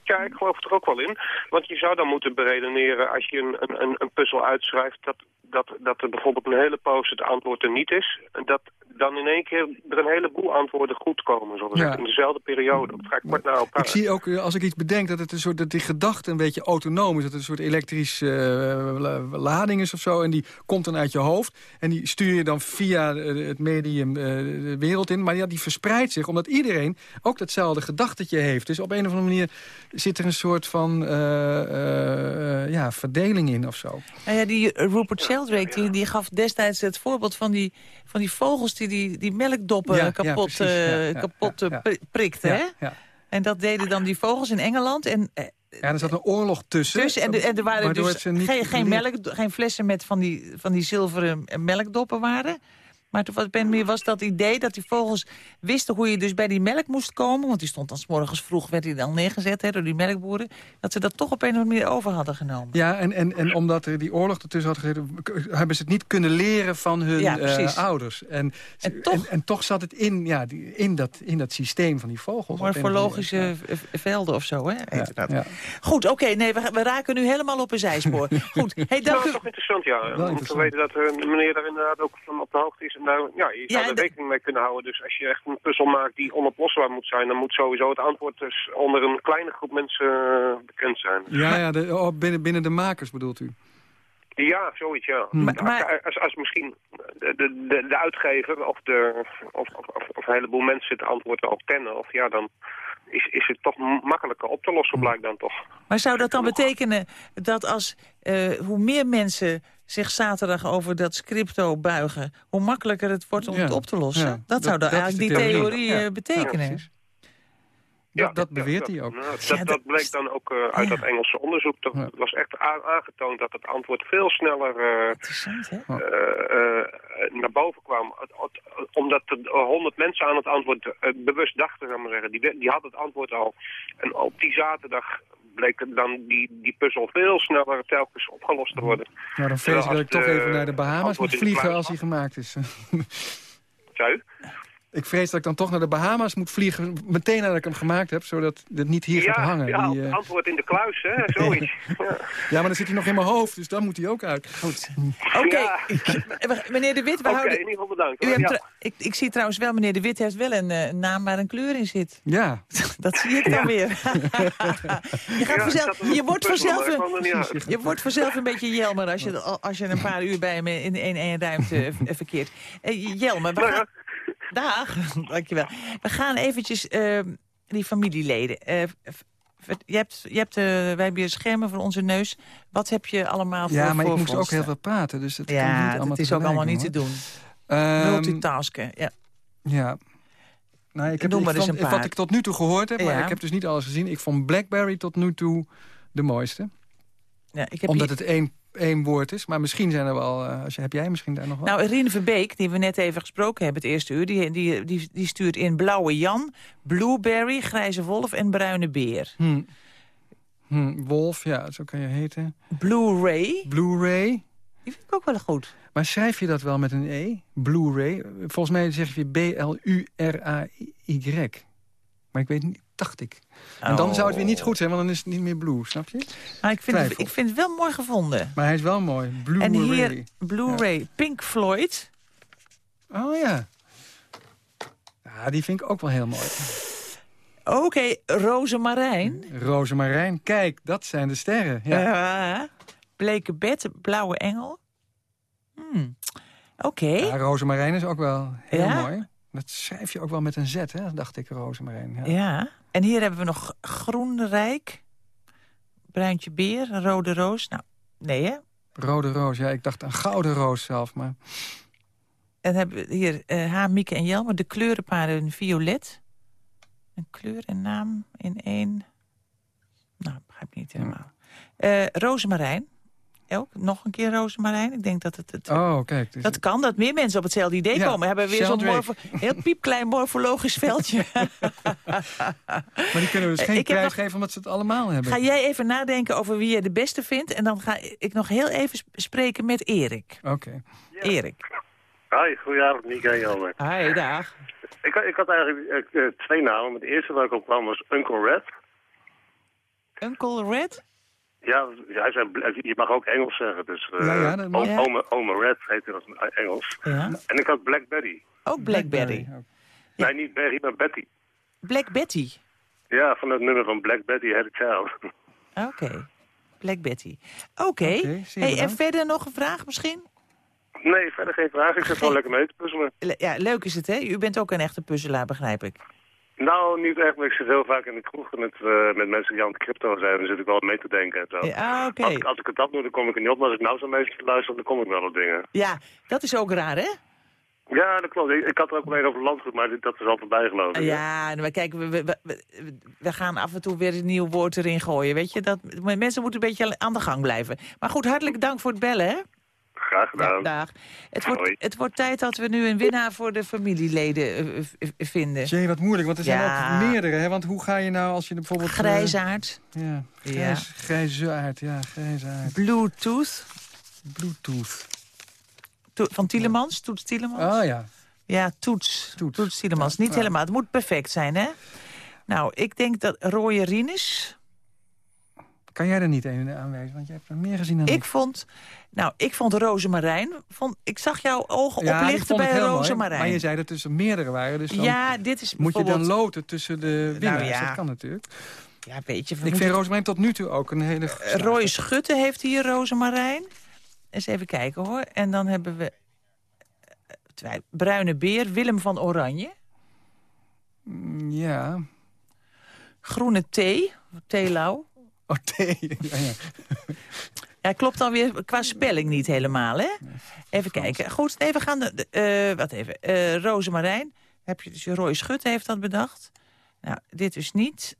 Ja, ik geloof er ook wel in. Want je zou dan moeten beredeneren als je een, een, een puzzel uitschrijft... Dat, dat, dat er bijvoorbeeld een hele poos het antwoord er niet is. Dat dan in één keer er een heleboel antwoorden goed komen. Zoals ja. in dezelfde periode. Dat ga ik kort naar elkaar. Ik zie ook, eh, als ik iets bedenk, dat het een soort dat die gedachte een beetje autonoom is. Dat het een soort elektrische uh, lading is of zo. En die komt dan uit je hoofd. En die stuur je dan via eh, het medium uh, de wereld in. Maar ja, die verspreidt zich, omdat iedereen ook datzelfde gedachtetje heeft. Dus op een of andere manier zit er een soort van ja, verdeling in of zo. Nou ja, die Rupert Sheldrake, die, die gaf destijds het voorbeeld van die, van die vogels... die die, die melkdoppen kapot, ja, uh, kapot uh, prikte. Hè? En dat deden dan die vogels in Engeland. En, uh, ja, er zat een oorlog tussen. tussen en, en er waren dus geen, geen, melk, geen flessen met van die, van die zilveren melkdoppen waren. Maar toen was, ben, was dat idee dat die vogels wisten hoe je dus bij die melk moest komen. Want die stond dan s morgens vroeg, werd hij dan neergezet hè, door die melkboeren. Dat ze dat toch op een of andere manier over hadden genomen. Ja, en, en, en omdat er die oorlog ertussen had gezeten... hebben ze het niet kunnen leren van hun uh, ouders. En, en, toch, en, toch zat het in, ja, in, dat, in dat systeem van die vogels. Morfologische velden of zo, hè? Ja, ja. Goed, oké, nee, we, we, raken nu helemaal op een zijspoor. Goed, hey, dank nou, u. toch interessant, ja. Om te weten dat de meneer daar inderdaad ook van op de hoogte is nou, ja, je zou er rekening mee kunnen houden. Dus als je echt een puzzel maakt die onoplosbaar moet zijn... dan moet sowieso het antwoord dus onder een kleine groep mensen eh, bekend zijn. Ja, ja de, oh, binnen, binnen de makers bedoelt u? Ja, zoiets, ja. Maar, Als, als misschien de, de, de uitgever of, de, of, of, of, een heleboel mensen het antwoord al kennen... of ja, dan is, is het toch makkelijker op te lossen, blijkt dan toch. Maar zou dat dan betekenen dat als uh, hoe meer mensen zich zaterdag over dat crypto buigen... hoe makkelijker het wordt om het op te lossen. dat, zou dan eigenlijk die theorie, eh, betekenen. Ja, dat, beweert hij ook. Nou, dat, dat bleek dan ook uh, uit dat Engelse onderzoek. Er was echt aangetoond dat het antwoord veel sneller uh, naar boven kwam. Omdat er honderd mensen aan het antwoord bewust dachten, zou maar zeggen. Die, die hadden het antwoord al. En op die zaterdag bleek dan die, die puzzel veel sneller telkens opgelost te worden. Ja, dan vrees ik dat ik toch even naar de Bahamas moet vliegen als hij gemaakt is. Zou ik vrees dat ik dan toch naar de Bahama's moet vliegen... meteen nadat ik hem gemaakt heb, zodat het niet hier gaat hangen. Ja, die, uh... antwoord in de kluis, hè, zoiets. ja. ja. maar dan zit hij nog in mijn hoofd, dus dan moet hij ook uit. Goed. Oké, meneer De Wit, we Oké, houden... in ieder geval bedankt. U hebt ik, ik, zie trouwens wel, meneer De Wit heeft wel een uh, naam waar een kleur in zit. Ja. dat zie ik dan weer. je, gaat vanzelf, je, wordt vanzelf een, je wordt vanzelf een beetje Jelmer als je, als je een paar uur bij hem in één ruimte verkeert. Uh, Jelmer, we gaan... Dag, dankjewel. We gaan eventjes uh, die familieleden. Uh, je hebt, je hebt, uh, wij hebben schermen voor onze neus. Wat heb je allemaal voor Ja, maar ik moest ook heel veel praten. Dus dat ja, niet allemaal het is ook allemaal niet te doen. Um, Multitasken, ja. Ja. Nou, ik heb, maar ik vond, wat ik tot nu toe gehoord heb, maar ik heb dus niet alles gezien. Ik vond Blackberry tot nu toe de mooiste. Ja, ik heb Omdat het één één woord is. Maar misschien zijn er wel... Uh, als je, heb jij misschien daar nog wat? Nou, Rien Verbeek, die we net even gesproken hebben het eerste uur... die, die, die, die stuurt in blauwe Jan, blueberry, grijze wolf en bruine beer. Hm. Hm, wolf, ja, zo kan je heten. Blu-ray. Blu-ray. Die vind ik ook wel goed. Maar schrijf je dat wel met een E? Blu-ray? Volgens mij zeg je B-L-U-R-A-Y. Maar ik weet niet, dacht ik. En dan zou het weer niet goed zijn, want dan is het niet meer blue, snap je? Maar ik, vind het, ik vind het wel mooi gevonden. Maar hij is wel mooi. Blue en hier, Blu-ray, Pink Floyd. Oh ja. Ja, die vind ik ook wel heel mooi. Oké, okay, Rozemarijn. Rozemarijn, kijk, dat zijn de sterren. Ja. Uh, bleke bed, blauwe engel. Hmm. Oké. Okay. Ja, Rozemarijn is ook wel heel mooi. Dat schrijf je ook wel met een Z, hè? dacht ik, Rozemarijn. Ja. ja. En hier hebben we nog Groenrijk, Bruintje Beer, Rode Roos. Nou, nee hè? Rode Roos, ja, ik dacht een Gouden Roos zelf, maar... En hebben we hier uh, H, Mieke en Jelmer, de kleurenparen violet. Een kleur en naam in één... Nou, begrijp ik niet helemaal. Uh, Rozemarijn. Ook nog een keer rozemarijn. Ik denk dat het... het oh, kijk. Dus dat kan, dat meer mensen op hetzelfde idee komen. Hebben weer zo'n morfo heel piepklein morfologisch veldje. maar die kunnen we dus geen prijs geven omdat ze het allemaal hebben. Ga jij even nadenken over wie je de beste vindt. En dan ga ik nog heel even spreken met Erik. Oké. Erik. Hoi, goedenavond, Nika en. Hi, dag. Ik, ik had eigenlijk uh, twee namen. De eerste waar ik op kwam was Uncle Red. Uncle Red? Ja, hij je mag ook Engels zeggen. Dus uh, ja, ja, dat mag. Ome, Ome Red heet hij als Engels. Ja. En ik had Black Betty. Ook Black Betty? Nee, niet Berry, maar Betty. Black Betty? Ja, van het nummer van Black Betty Had a Child. Oké, Black Betty. Oké, hey, en verder nog een vraag misschien? Nee, verder geen vraag. Ik zit gewoon lekker mee te puzzelen. Ja, leuk is het, hè? U bent ook een echte puzzelaar, begrijp ik. Nou, niet echt, maar ik zit heel vaak in de kroeg met, uh, met mensen die aan het crypto zijn. Dan zit ik wel mee te denken en zo. Ja, oké. Als, als, ik het dat doe, dan kom ik er niet op. Maar als ik nou zo meestal luister, dan kom ik wel op dingen. Ja, dat is ook raar, hè? Ja, dat klopt. Ik, had er ook alleen over landgoed, maar dat is al voorbij geloof ik. Ja, maar kijk, we, we, we, we, gaan af en toe weer een nieuw woord erin gooien, weet je. Dat, mensen moeten een beetje aan de gang blijven. Maar goed, hartelijk dank voor het bellen, hè? Graag gedaan. dag. Het wordt, het wordt tijd dat we nu een winnaar voor de familieleden uh, vinden. Jee, wat moeilijk, want er zijn ook meerdere. Hè? Want hoe ga je nou als je bijvoorbeeld... Grijzaard. Uh, ja, grijs, ja. grijzaard, ja, grijzaard. Bluetooth. Bluetooth. To van Tielemans, Toets Tielemans. Oh ja. Ja, Toets. Toets, toets Tielemans. Niet helemaal, het moet perfect zijn, hè? Nou, ik denk dat Roye Rienes... Kan jij er niet een aanwijzen? Want jij hebt er meer gezien dan ik. Ik vond, nou, ik vond Rozemarijn... Vond, ik zag jouw ogen ja, oplichten bij Rozemarijn. Maar je zei dat er meerdere waren. Dus ja, dit is Moet je dan loten tussen de winnaars? Nou, ja. Dat kan natuurlijk. Ja, weet je. Ik vind Rozemarijn tot nu toe ook een hele... Uh, Roy Schutte heeft hier Rozemarijn. Eens even kijken hoor. En dan hebben we... Uh, Bruine Beer, Willem van Oranje. Ja. Groene Thee, Theelau. Oh, thee. Ja, ja. ja, klopt dan weer qua spelling niet helemaal, hè? Even kijken. Goed, nee, we gaan... De, uh, wat even. Uh, Rozemarijn. Heb je dus Roy Schutte heeft dat bedacht. Nou, dit is niet...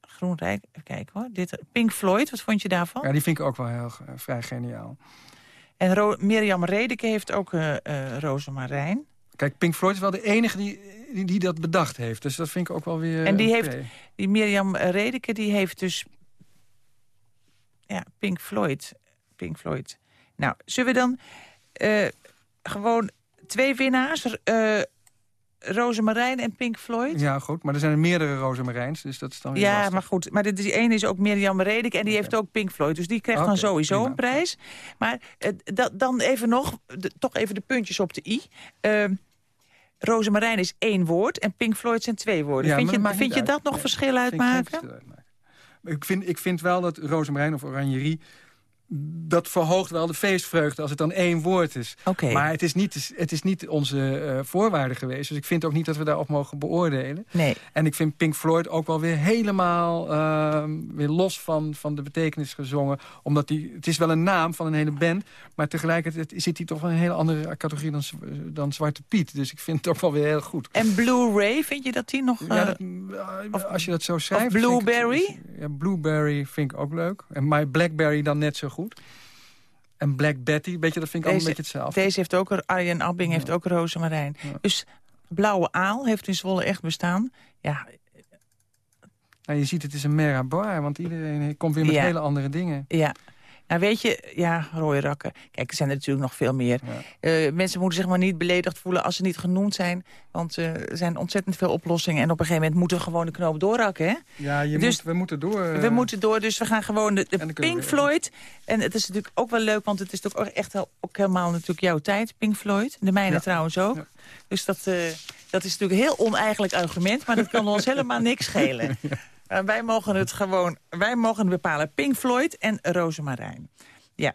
Groenrijk. Even kijken hoor. Dit, Pink Floyd, wat vond je daarvan? Ja, die vind ik ook wel heel uh, vrij geniaal. En Ro Mirjam Redeke heeft ook uh, uh, Rozemarijn. Kijk, Pink Floyd is wel de enige die, die, die, dat bedacht heeft. Dus dat vind ik ook wel weer... En die heeft, die Mirjam Redeke, die heeft dus ja, Pink Floyd. Pink Floyd. Nou, zullen we dan uh, gewoon twee winnaars... Uh, Rozemarijn en Pink Floyd? Ja, goed. Maar er zijn er meerdere Rozemarijns, dus dat is dan weer Ja, lastig. maar goed. Maar die ene is ook Mirjam Redek en die heeft ook Pink Floyd. Dus die krijgt okay, dan sowieso prima. een prijs. Maar uh, dat, dan even nog, de, toch even de puntjes op de i. Uh, Rozemarijn is één woord en Pink Floyd zijn twee woorden. Ja, vind je, vind je dat nog verschil uitmaken? Ik vind, ik vind wel dat rozemarijn of oranjerie dat verhoogt wel de feestvreugde als het dan één woord is. Okay. Maar het is niet, het is niet onze uh, voorwaarde geweest. Dus ik vind ook niet dat we daarop mogen beoordelen. Nee. En ik vind Pink Floyd ook wel weer helemaal uh, weer los van, van de betekenis gezongen. Omdat die, het is wel een naam van een hele band. Maar tegelijkertijd zit hij toch wel in een hele andere categorie dan, dan Zwarte Piet. Dus ik vind het ook wel weer heel goed. En Blu-ray, vind je dat die nog... Uh, ja, dat, of, als je dat zo schrijft... Blueberry? ja, Blueberry vind ik ook leuk. En My Blackberry dan net zo goed. En Black Betty, weet je, dat vind ik allemaal een beetje hetzelfde. Deze heeft ook, Arjen Abbing heeft ook rozemarijn. Ja. Dus Blauwe Aal heeft in Zwolle echt bestaan. Ja. Nou, je ziet, het is een merabar, want iedereen komt weer met ja. hele andere dingen. Ja. Nou weet je, ja, rode rakken. Kijk, er zijn er natuurlijk nog veel meer. Ja. Uh, mensen moeten zich maar niet beledigd voelen als ze niet genoemd zijn. Want uh, er zijn ontzettend veel oplossingen. En op een gegeven moment moeten we gewoon de knoop doorrakken. Hè? Ja, je dus, moet, we moeten door. Uh... We moeten door, dus we gaan gewoon de, de Pink Floyd. En het is natuurlijk ook wel leuk, want het is toch ook echt ook helemaal natuurlijk jouw tijd, Pink Floyd. De mijne ja. trouwens ook. Ja. Dus dat, dat is natuurlijk een heel oneigenlijk argument. Maar dat kan ons helemaal niks schelen. Uh, wij mogen het gewoon, wij mogen bepalen. Pink Floyd en Rozemarijn. Ja.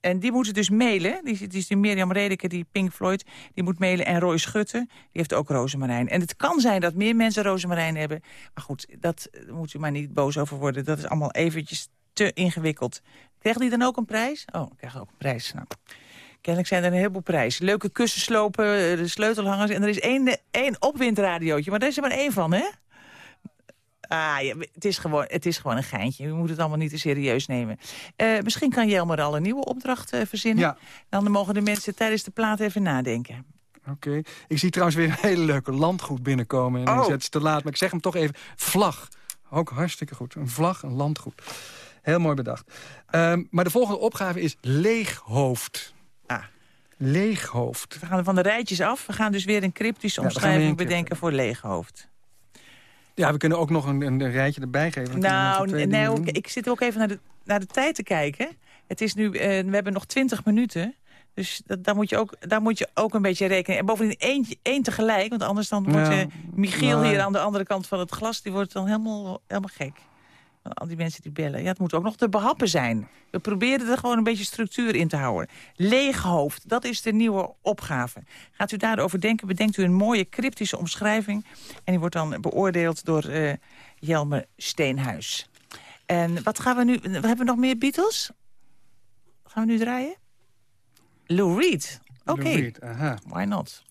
En die moeten dus mailen. Die, is die Mirjam Redeke, die Pink Floyd, die moet mailen. En Roy Schutte, die heeft ook rozemarijn. En het kan zijn dat meer mensen rozemarijn hebben. Maar goed, dat moet u maar niet boos over worden. Dat is allemaal eventjes te ingewikkeld. Krijgt die dan ook een prijs? Oh, krijgt ook een prijs. Nou. Kennelijk zijn er een heleboel prijzen. Leuke kussenslopen, de sleutelhangers. En er is één, één opwindradiootje, maar daar is er maar één van, hè? Ah, ja, het, is gewoon, het is gewoon een geintje. We moeten het allemaal niet te serieus nemen. Uh, misschien kan Jelmer al een nieuwe opdracht uh, verzinnen. Ja. Dan mogen de mensen tijdens de plaat even nadenken. Oké. Ik zie trouwens weer een hele leuke landgoed binnenkomen. En oh. het is te laat, maar ik zeg hem toch even. Vlag. Ook hartstikke goed. Een vlag, een landgoed. Heel mooi bedacht. Um, maar de volgende opgave is leeghoofd. Ah. Leeghoofd. We gaan van de rijtjes af. We gaan dus weer een cryptische omschrijving bedenken voor leeghoofd. Ja, we kunnen ook nog een, een rijtje erbij geven. Nou, nee, ik zit ook even naar de, naar de tijd te kijken. Het is nu, uh, we hebben nog 20 minuten. Dus dat, daar, moet je ook, daar moet je ook een beetje rekenen. En bovendien eentje, één tegelijk. Want anders dan wordt ja, Michiel hier aan de andere kant van het glas... die wordt dan helemaal, helemaal gek. Al die mensen die bellen. Ja, het moet ook nog te behappen zijn. We proberen er gewoon een beetje structuur in te houden. Leeg hoofd, dat is de nieuwe opgave. Gaat u daarover denken, bedenkt u een mooie cryptische omschrijving. En die wordt dan beoordeeld door uh, Jelme Steenhuis. En wat gaan we nu... We hebben nog meer Beatles? Gaan we nu draaien? Lou Reed. Oké. Okay. Why not?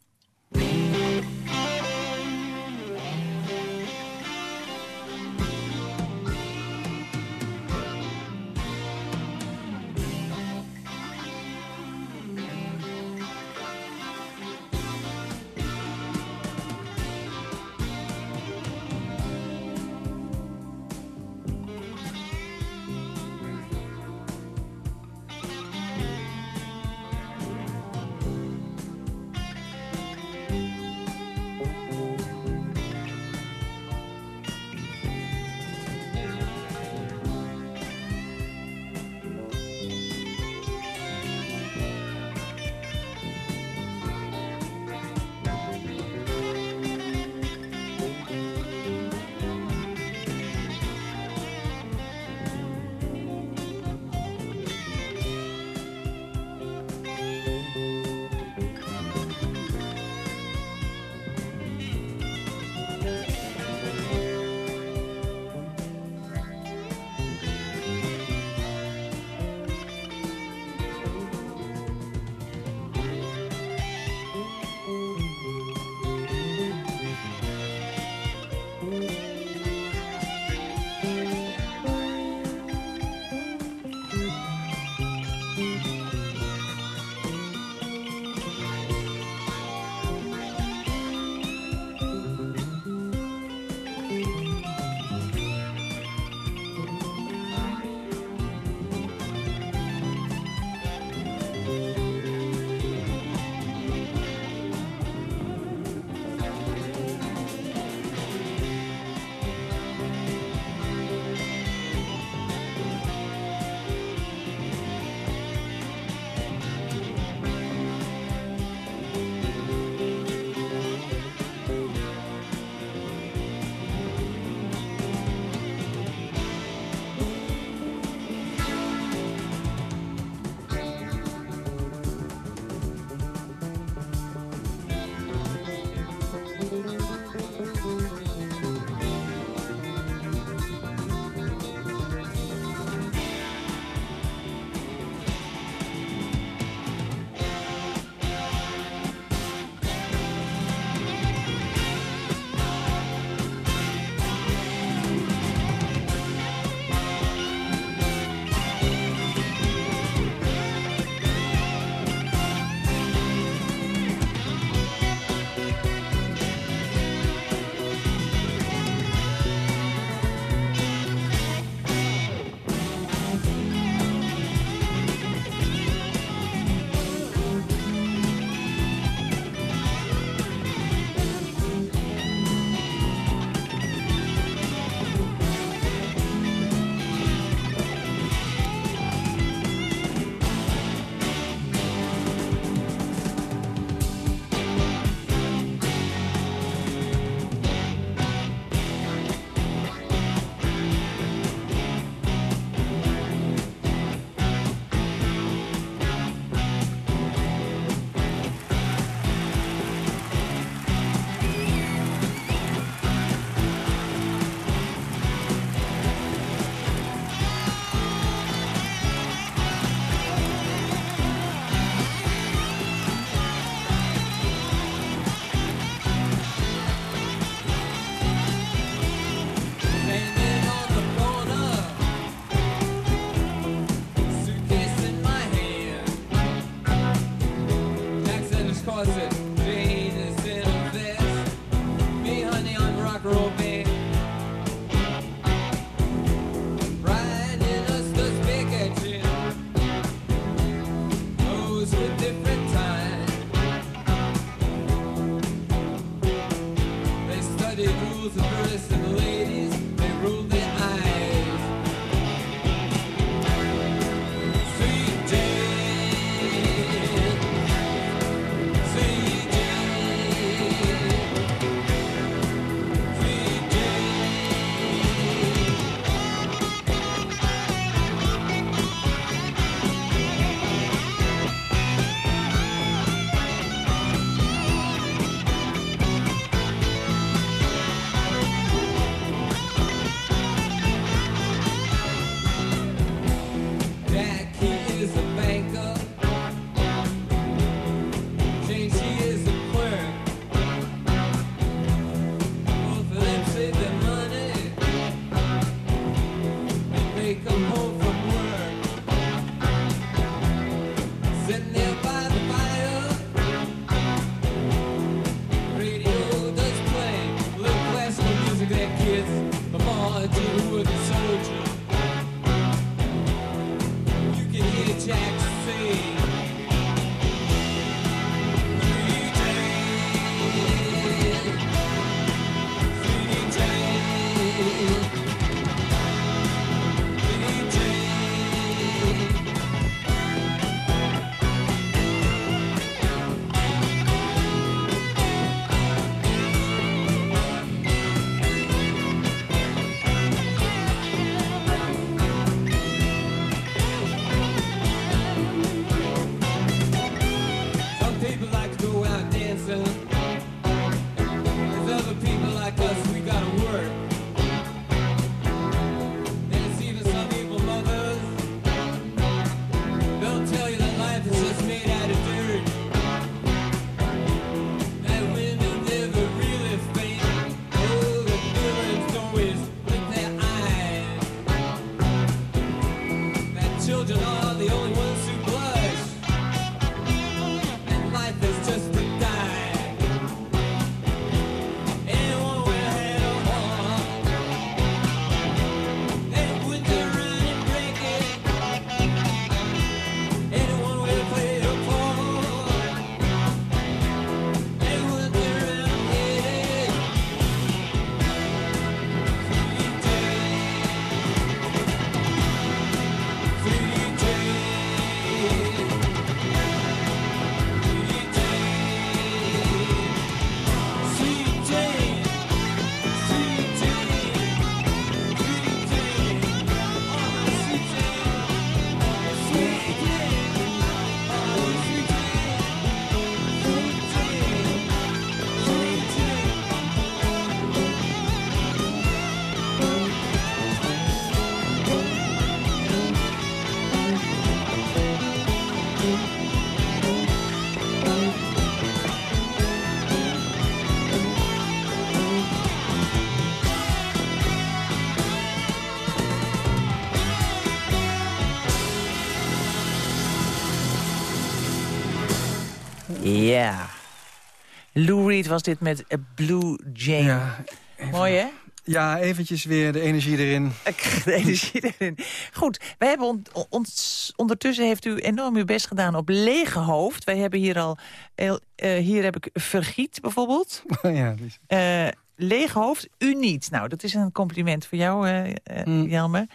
Lou Reed was dit met A Blue Jane. Ja, Mooi, hè? Ja, eventjes weer de energie erin. De energie erin. Goed, wij hebben ons, ondertussen heeft u enorm uw best gedaan op lege hoofd. Wij hebben hier al, uh, hier heb ik vergiet bijvoorbeeld. ja, uh, lege hoofd, u niet. Nou, dat is een compliment voor jou, uh, Jelmer.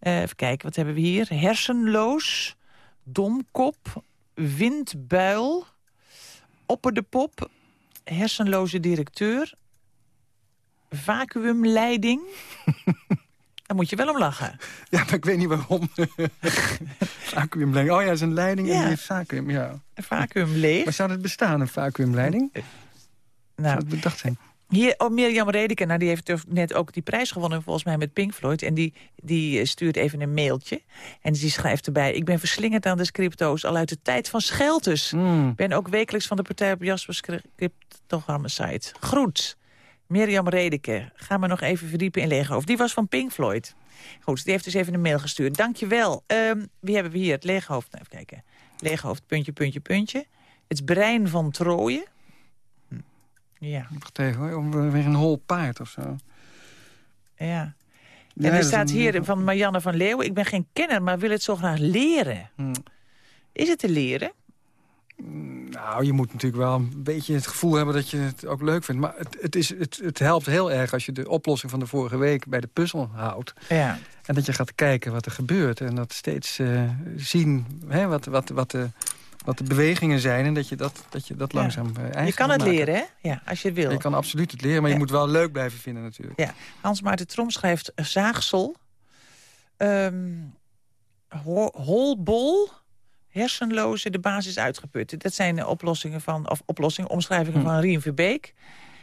even kijken, wat hebben we hier? Hersenloos, domkop, windbuil, opper de pop, hersenloze directeur, vacuümleiding. Daar moet je wel om lachen. Ja, maar ik weet niet waarom. vacuümleiding. Oh ja, dat is een leiding ja. en die vacuüm, ja. Een vacuüm leeg. Maar zou het bestaan, een vacuümleiding? Nou, zou het bedacht zijn? Hier, oh, Mirjam Redeke, nou, die heeft net ook die prijs gewonnen... volgens mij met Pink Floyd. En die, die eh, stuurt even een mailtje. En die schrijft erbij... Ik ben verslingerd aan de scripto's al uit de tijd van Scheltes. Mm. ben ook wekelijks van de partij op Jaspers cryptogramma site. Groet. Mirjam Redeke. Ga me nog even verdiepen in Leeghoofd. Die was van Pink Floyd. Goed, die heeft dus even een mail gestuurd. Dankjewel. Um, wie hebben we hier? Het Leeghoofd. Nou, even kijken. Leeghoofd, puntje, puntje, puntje. Het brein van Troje. Ja. Wacht tegen hoor, weer een hol paard of zo. Ja. En er staat hier van Marianne van Leeuwen... ik ben geen kenner, maar wil het zo graag leren. Hm. Is het te leren? Nou, je moet natuurlijk wel een beetje het gevoel hebben dat je het ook leuk vindt. Maar het, het, is, het, het helpt heel erg als je de oplossing van de vorige week bij de puzzel houdt. Ja. En dat je gaat kijken wat er gebeurt. En dat steeds uh, zien hè, wat, wat, wat, de, wat de bewegingen zijn. En dat je dat, dat, je dat langzaam uh, eigen Je kan het leren, hè? Ja, als je wil. Je kan absoluut het leren, maar je moet wel leuk blijven vinden natuurlijk. Ja. Hans Maarten Trom schrijft zaagsel. Um, holbol hersenloze de basis uitgeput. Dat zijn de oplossingen van, of oplossingen, omschrijvingen hm. van Rien Verbeek.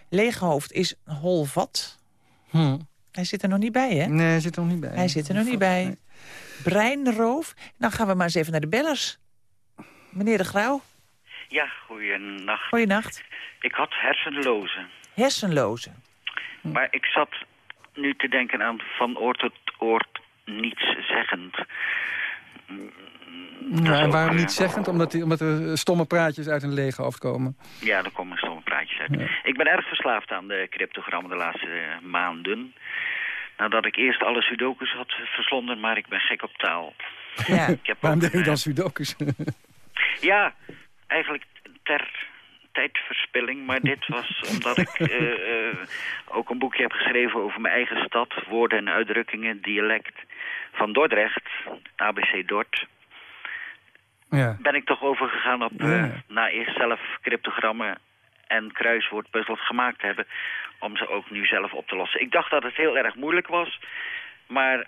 Leeghoofd is een hol vat. Hm. Hij zit er nog niet bij, hè? Nee, hij zit er nog niet bij. Hij zit er nog niet bij. Breinroof. Nou gaan we maar eens even naar de bellers. Meneer de Grauw. Ja, goeienacht. Goeienacht. Ik had hersenloze. Hersenloze. Maar ik zat nu te denken aan van oor tot oor niets zeggend. Ja, en waarom niet zeggend? Omdat, die, omdat er stomme praatjes uit een lege hoofd komen. Ja, er komen stomme praatjes uit. Ik ben erg verslaafd aan de cryptogrammen de laatste uh, maanden. Nadat ik eerst alle sudokus had verslonden, maar ik ben gek op taal. Ja. ik heb waarom deed je dan sudokus? ja, eigenlijk ter tijdverspilling. Maar dit was omdat ik uh, uh, ook een boekje heb geschreven over mijn eigen stad. Woorden en uitdrukkingen, dialect van Dordrecht, ABC Dort ja. ben ik toch overgegaan op, uh, na eerst zelf cryptogrammen en kruiswoordpuzzels gemaakt hebben, om ze ook nu zelf op te lossen. Ik dacht dat het heel erg moeilijk was, maar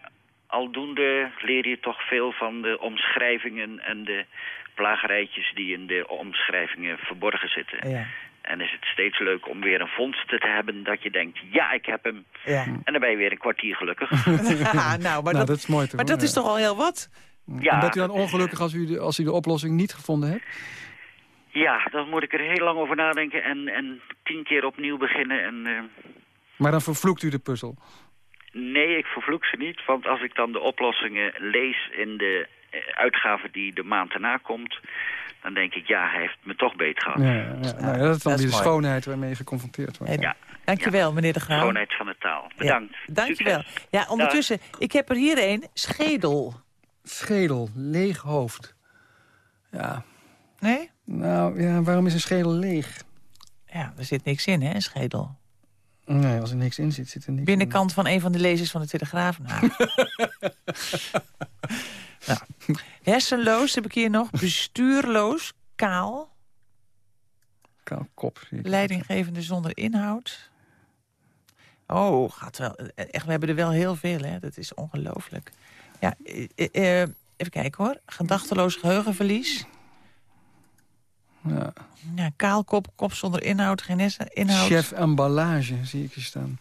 aldoende leer je toch veel van de omschrijvingen en de plagerijtjes die in de omschrijvingen verborgen zitten. Ja. En is het steeds leuk om weer een vondst te hebben dat je denkt, ja, ik heb hem. Ja. En dan ben je weer een kwartier gelukkig. nou, maar, nou, dat, is mooi te Maar dat is toch al heel wat? Ja, en bent u dan ongelukkig als u, de, als u de oplossing niet gevonden hebt? Ja, dan moet ik er heel lang over nadenken en, en tien keer opnieuw beginnen. En, uh... Maar dan vervloekt u de puzzel? Nee, ik vervloek ze niet, want als ik dan de oplossingen lees in de uitgave die de maand erna komt... dan denk ik, ja, hij heeft me toch beet gehad. Ja, ja, ja. Nou, dat is dan dat is de schoonheid waarmee je geconfronteerd wordt. Ja. Dankjewel, meneer de Graaf. Schoonheid van de taal. Bedankt. Dankjewel. Ja, ondertussen, ik heb er hier een, schedel schedel, leeg hoofd. Ja. Nee? Nou, ja, waarom is een schedel leeg? Ja, er zit niks in, hè, een schedel. Nee, als er niks in zit, zit er niks Binnenkant van een van de lezers van de Telegraaf. Nou. nou. Hersenloos heb ik hier nog. Bestuurloos, kaal. Kaal kop. Leidinggevende zonder inhoud. Oh, gaat wel. Echt, we hebben er wel heel veel, hè. Dat is ongelooflijk. Ja, uh, even kijken hoor. Gedachteloos geheugenverlies. Ja. ja kaalkop, kop zonder inhoud, geen inhoud. Chef emballage zie ik hier staan.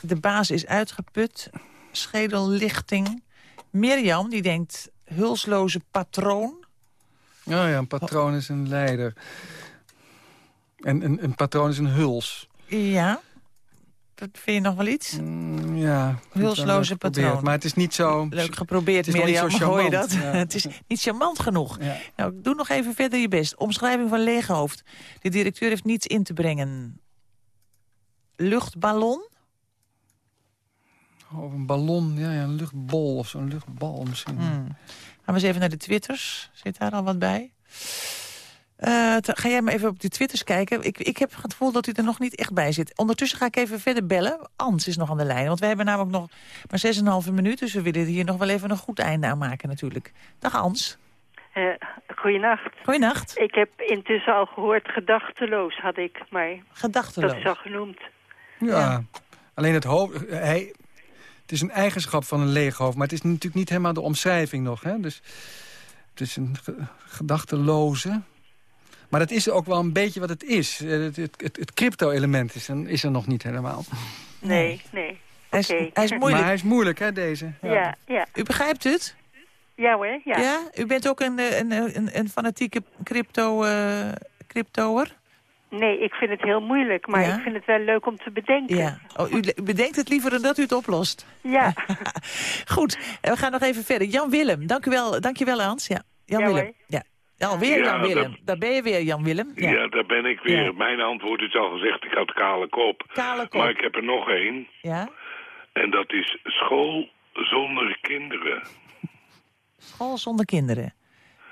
De baas is uitgeput. Schedellichting. Mirjam, die denkt hulsloze patroon. Oh ja, een patroon is een leider. En een, een patroon is een huls. Ja. Dat vind je nog wel iets? Mm, ja. Hulsloze patroon. Maar het is niet zo... Leuk geprobeerd, het Mirjam, hoor je dat? het is niet charmant genoeg. Nou, doe nog even verder je best. Omschrijving van leeghoofd. De directeur heeft niets in te brengen. Luchtballon? Oh, een ballon, ja, ja een luchtbol of zo'n luchtbal misschien. Hmm. Gaan we eens even naar de twitters. Zit daar al wat bij? Uh, ga jij maar even op die twitters kijken. Ik, ik heb het gevoel dat u er nog niet echt bij zit. Ondertussen ga ik even verder bellen. Ans is nog aan de lijn. Want we hebben namelijk nog maar 6,5 minuten. Dus we willen hier nog wel even een goed einde aan maken natuurlijk. Dag Ans. Uh, goeienacht. Goeienacht. Ik heb intussen al gehoord gedachteloos had ik. Maar gedachteloos. Dat is al genoemd. Ja, ja. alleen het hoofd... Hij, het is een eigenschap van een leeg hoofd. Maar het is natuurlijk niet helemaal de omschrijving nog. Hè? Dus het is een gedachteloze... Maar dat is ook wel een beetje wat het is. Eh, het, het, het, crypto-element is, is er nog niet helemaal. Nee, nee. Hij, is, hij is moeilijk. Maar hij is moeilijk, hè, deze. Ja, ja. ja. U begrijpt het? Ja hoor, ja. ja? U bent ook een, een, een, een fanatieke crypto, uh, cryptoer? Nee, ik vind het heel moeilijk, maar ik vind het wel leuk om te bedenken. Ja. Oh, u bedenkt het liever dan dat u het oplost. Ja. Goed, we gaan nog even verder. Jan Willem, dank u wel, dank je wel Hans. Ja, Jan Willem. Ja. Alweer ja, Jan Willem. Daar ben je weer, Jan Willem. Ja, ja daar ben ik weer. Mijn antwoord is al gezegd, ik had kale kop. Kale kop. Maar ik heb er nog één. Ja? En dat is school zonder kinderen. School zonder kinderen.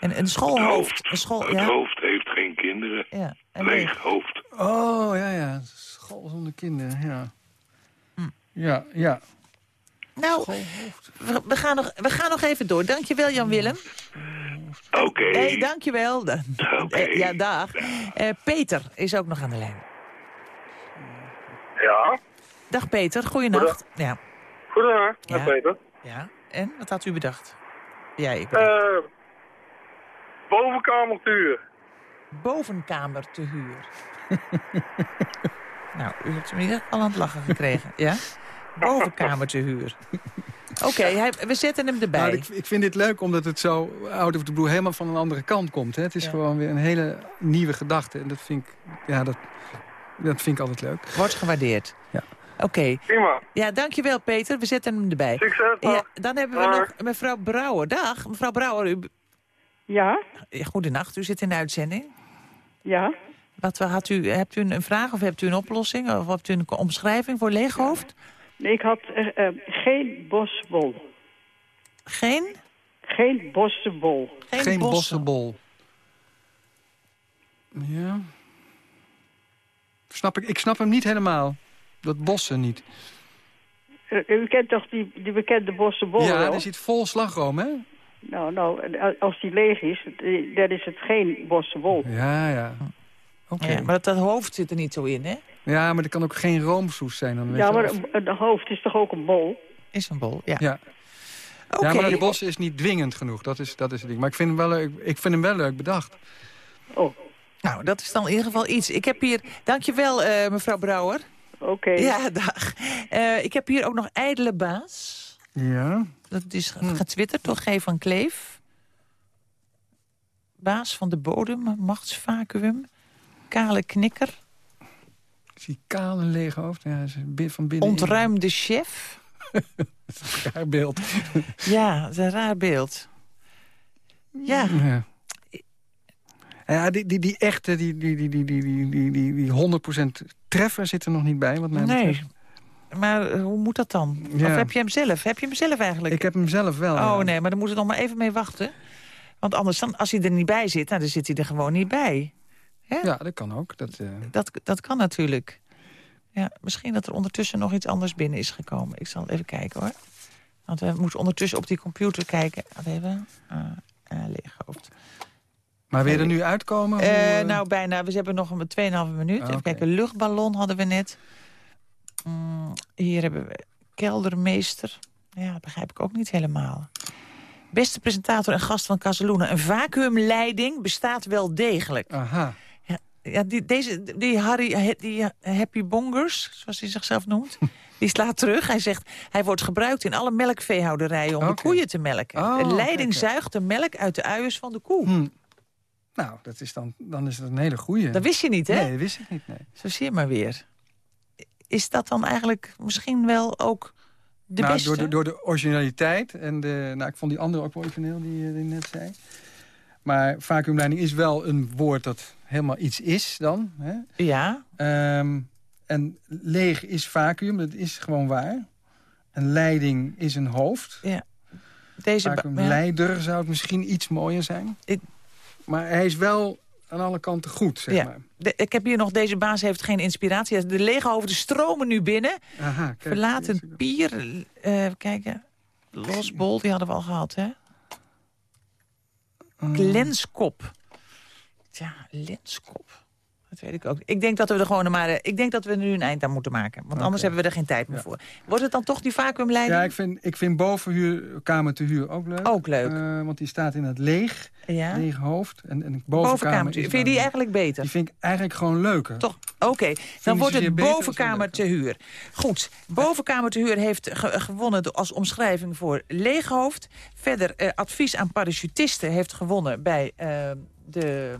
En een schoolhoofd. Het hoofd, een school, het hoofd kinderen. Ja. Leeg hoofd. Oh, ja, ja. School zonder kinderen, ja. Hm. Ja, ja. Nou, we, we, gaan nog, we gaan nog even door. Dankjewel, Jan-Willem. Oké. Okay. Hey, dankjewel. Okay. Ja, dag. Uh, Peter is ook nog aan de lijn. Ja. Dag Peter, goeienacht. Ja. Goedenacht, ja. Peter. Ja, en wat had u bedacht? Ja, ik uh, bovenkamer te huur. Bovenkamer te huur. nou, u hebt hem ieder geval aan het lachen gekregen, ja? Bovenkamer te huur. Oké, we zetten hem erbij. Nou, ik, ik, vind dit leuk omdat het zo out of the blue helemaal van een andere kant komt. Hè? Het is gewoon weer een hele nieuwe gedachte. En dat vind ik, ja, dat, dat vind ik altijd leuk. Wordt gewaardeerd. Ja. Oké. Prima. Ja, dankjewel Peter. We zetten hem erbij. Succes. Ja, dan hebben we nog mevrouw Brouwer. Dag, mevrouw Brouwer. U... Ja? Goedenacht, u zit in de uitzending. Ja. Wat had u, hebt u een vraag of hebt u een oplossing? Of hebt u een omschrijving voor leeghoofd? Nee, ik had uh, uh, geen bosbol. Geen? Geen bossenbol. Geen, geen bossenbol. Ja. Snap ik, ik snap hem niet helemaal. Dat bossen niet. Uh, u kent toch die, die bekende bossenbol Ja, die zit vol slagroom, hè? Nou, nou, als die leeg is, dan is het geen bossenbol. Ja, ja. Oké. Ja, maar dat, hoofd zit er niet zo in, hè? Ja, maar er kan ook geen roomsoes zijn. Dan ja, maar een hoofd is toch ook een bol? Is een bol, ja. Ja, okay. ja maar die bossen is niet dwingend genoeg. Dat is, dat is het ding. Maar ik vind hem wel leuk, ik vind hem wel leuk bedacht. Oh. Nou, dat is dan in ieder geval iets. Ik heb hier... Dankjewel, uh, mevrouw Brouwer. Oké. Okay. Ja, dag. Uh, ik heb hier ook nog ijdele baas. Ja. Dat is getwitterd door G. van Kleef. Baas van de bodem, machtsvacuum, kale knikker. Ik zie kale lege hoofd. Ja, van binnen. Ontruimde chef. dat is een raar beeld. ja, dat is een raar beeld. Ja. ja. Ja, die, die, die echte, die, die, die, die, die, die, die, die 100% treffer zit er nog niet bij. Wat mij nee. Betreft. Maar hoe moet dat dan? Ja. Of heb je hem zelf? Heb je hem zelf eigenlijk? Ik heb hem zelf wel. Oh ja. nee, maar dan moeten we nog maar even mee wachten. Want anders, dan, als hij er niet bij zit, nou, dan zit hij er gewoon niet bij. Hè? Ja, dat kan ook. Dat, uh... dat, dat kan natuurlijk. Ja, misschien dat er ondertussen nog iets anders binnen is gekomen. Ik zal even kijken hoor. Want we moeten ondertussen op die computer kijken. Wat even? Uh, uh. Maar wil je er nu uitkomen? Nou, bijna. We hebben nog een 2,5 minuut. Ah, even kijken, luchtballon hadden we net. Mm, hier hebben we keldermeester. Ja, dat begrijp ik ook niet helemaal. Beste presentator en gast van Casaluna. Een vacuümleiding bestaat wel degelijk. Aha. Ja, ja die, deze, die Harry, die Happy Bongers, zoals hij zichzelf noemt... die slaat terug. Hij zegt, hij wordt gebruikt in alle melkveehouderijen... om okay. de koeien te melken. Oh, de leiding okay. zuigt de melk uit de uiers van de koe. Hm. Nou, dat is dan, dan is dat een hele goeie. Dat wist je niet, hè? Nee, dat wist ik niet, nee. Zo zie je maar weer. Is dat dan eigenlijk misschien wel ook de nou, beste? Door de, door de originaliteit. En de, nou, ik vond die andere ook wel origineel, die je net zei. Maar vacuümleiding is wel een woord dat helemaal iets is dan. Hè? Ja. Um, en leeg is vacuüm, dat is gewoon waar. Een leiding is een hoofd. Ja. Deze leider ja. zou het misschien iets mooier zijn. Ik... Maar hij is wel aan alle kanten goed, zeg ja. maar. De, ik heb hier nog, deze baas heeft geen inspiratie. De lege hoofden stromen nu binnen. Aha, kijk, Verlaten pier. Uh, kijken. Losbol, die hadden we al gehad, hè? Mm. Lenskop. Tja, lenskop. Dat weet ik ook. Ik denk dat we er gewoon maar. Ik denk dat we er nu een eind aan moeten maken. Want anders hebben we er geen tijd meer ja. voor. Wordt het dan toch die vacuümleiding? Ja, ik vind, ik vind bovenhuurkamer te huur ook leuk. Ook leuk. Uh, want die staat in het leeg. Ja. Leeg hoofd. En, en bovenkamer. bovenkamer te, vind je die eigenlijk beter? Die vind ik eigenlijk gewoon leuker. Toch? Oké. Okay. Dan wordt het bovenkamer te huur. Goed. Bovenkamer te huur heeft ge gewonnen als omschrijving voor leeghoofd. Verder uh, advies aan parachutisten heeft gewonnen bij uh, de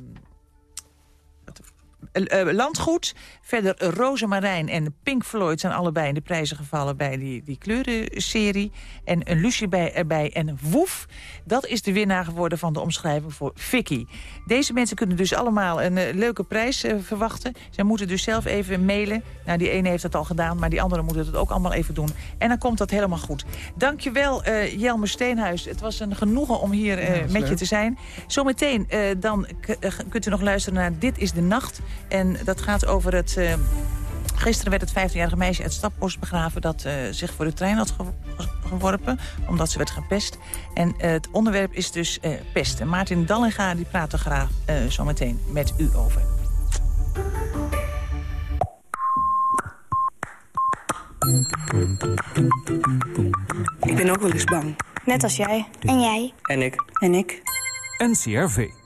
landgoed. Verder Rosemarijn en Pink Floyd zijn allebei in de prijzen gevallen... bij die, die kleurenserie. En een Lucie bij, erbij en Woef. Dat is de winnaar geworden van de omschrijving voor Vicky. Deze mensen kunnen dus allemaal een leuke prijs verwachten. Zij moeten dus zelf even mailen. Nou, die ene heeft het al gedaan, maar die andere moeten het ook allemaal even doen. En dan komt dat helemaal goed. Dankjewel, uh, Jelmer Steenhuis. Het was een genoegen om hier met je te zijn. Zometeen dan kunt u nog luisteren naar Dit is de Nacht. En dat gaat over het... Uh, gisteren werd het 15-jarige meisje uit Stappost begraven... dat uh, zich voor de trein had geworpen, omdat ze werd gepest. En uh, het onderwerp is dus pest. En Maartin Dallinga die praat er graag zometeen met u over. Ik ben ook wel eens bang. Net als jij. En jij. En ik. En ik. NCRV.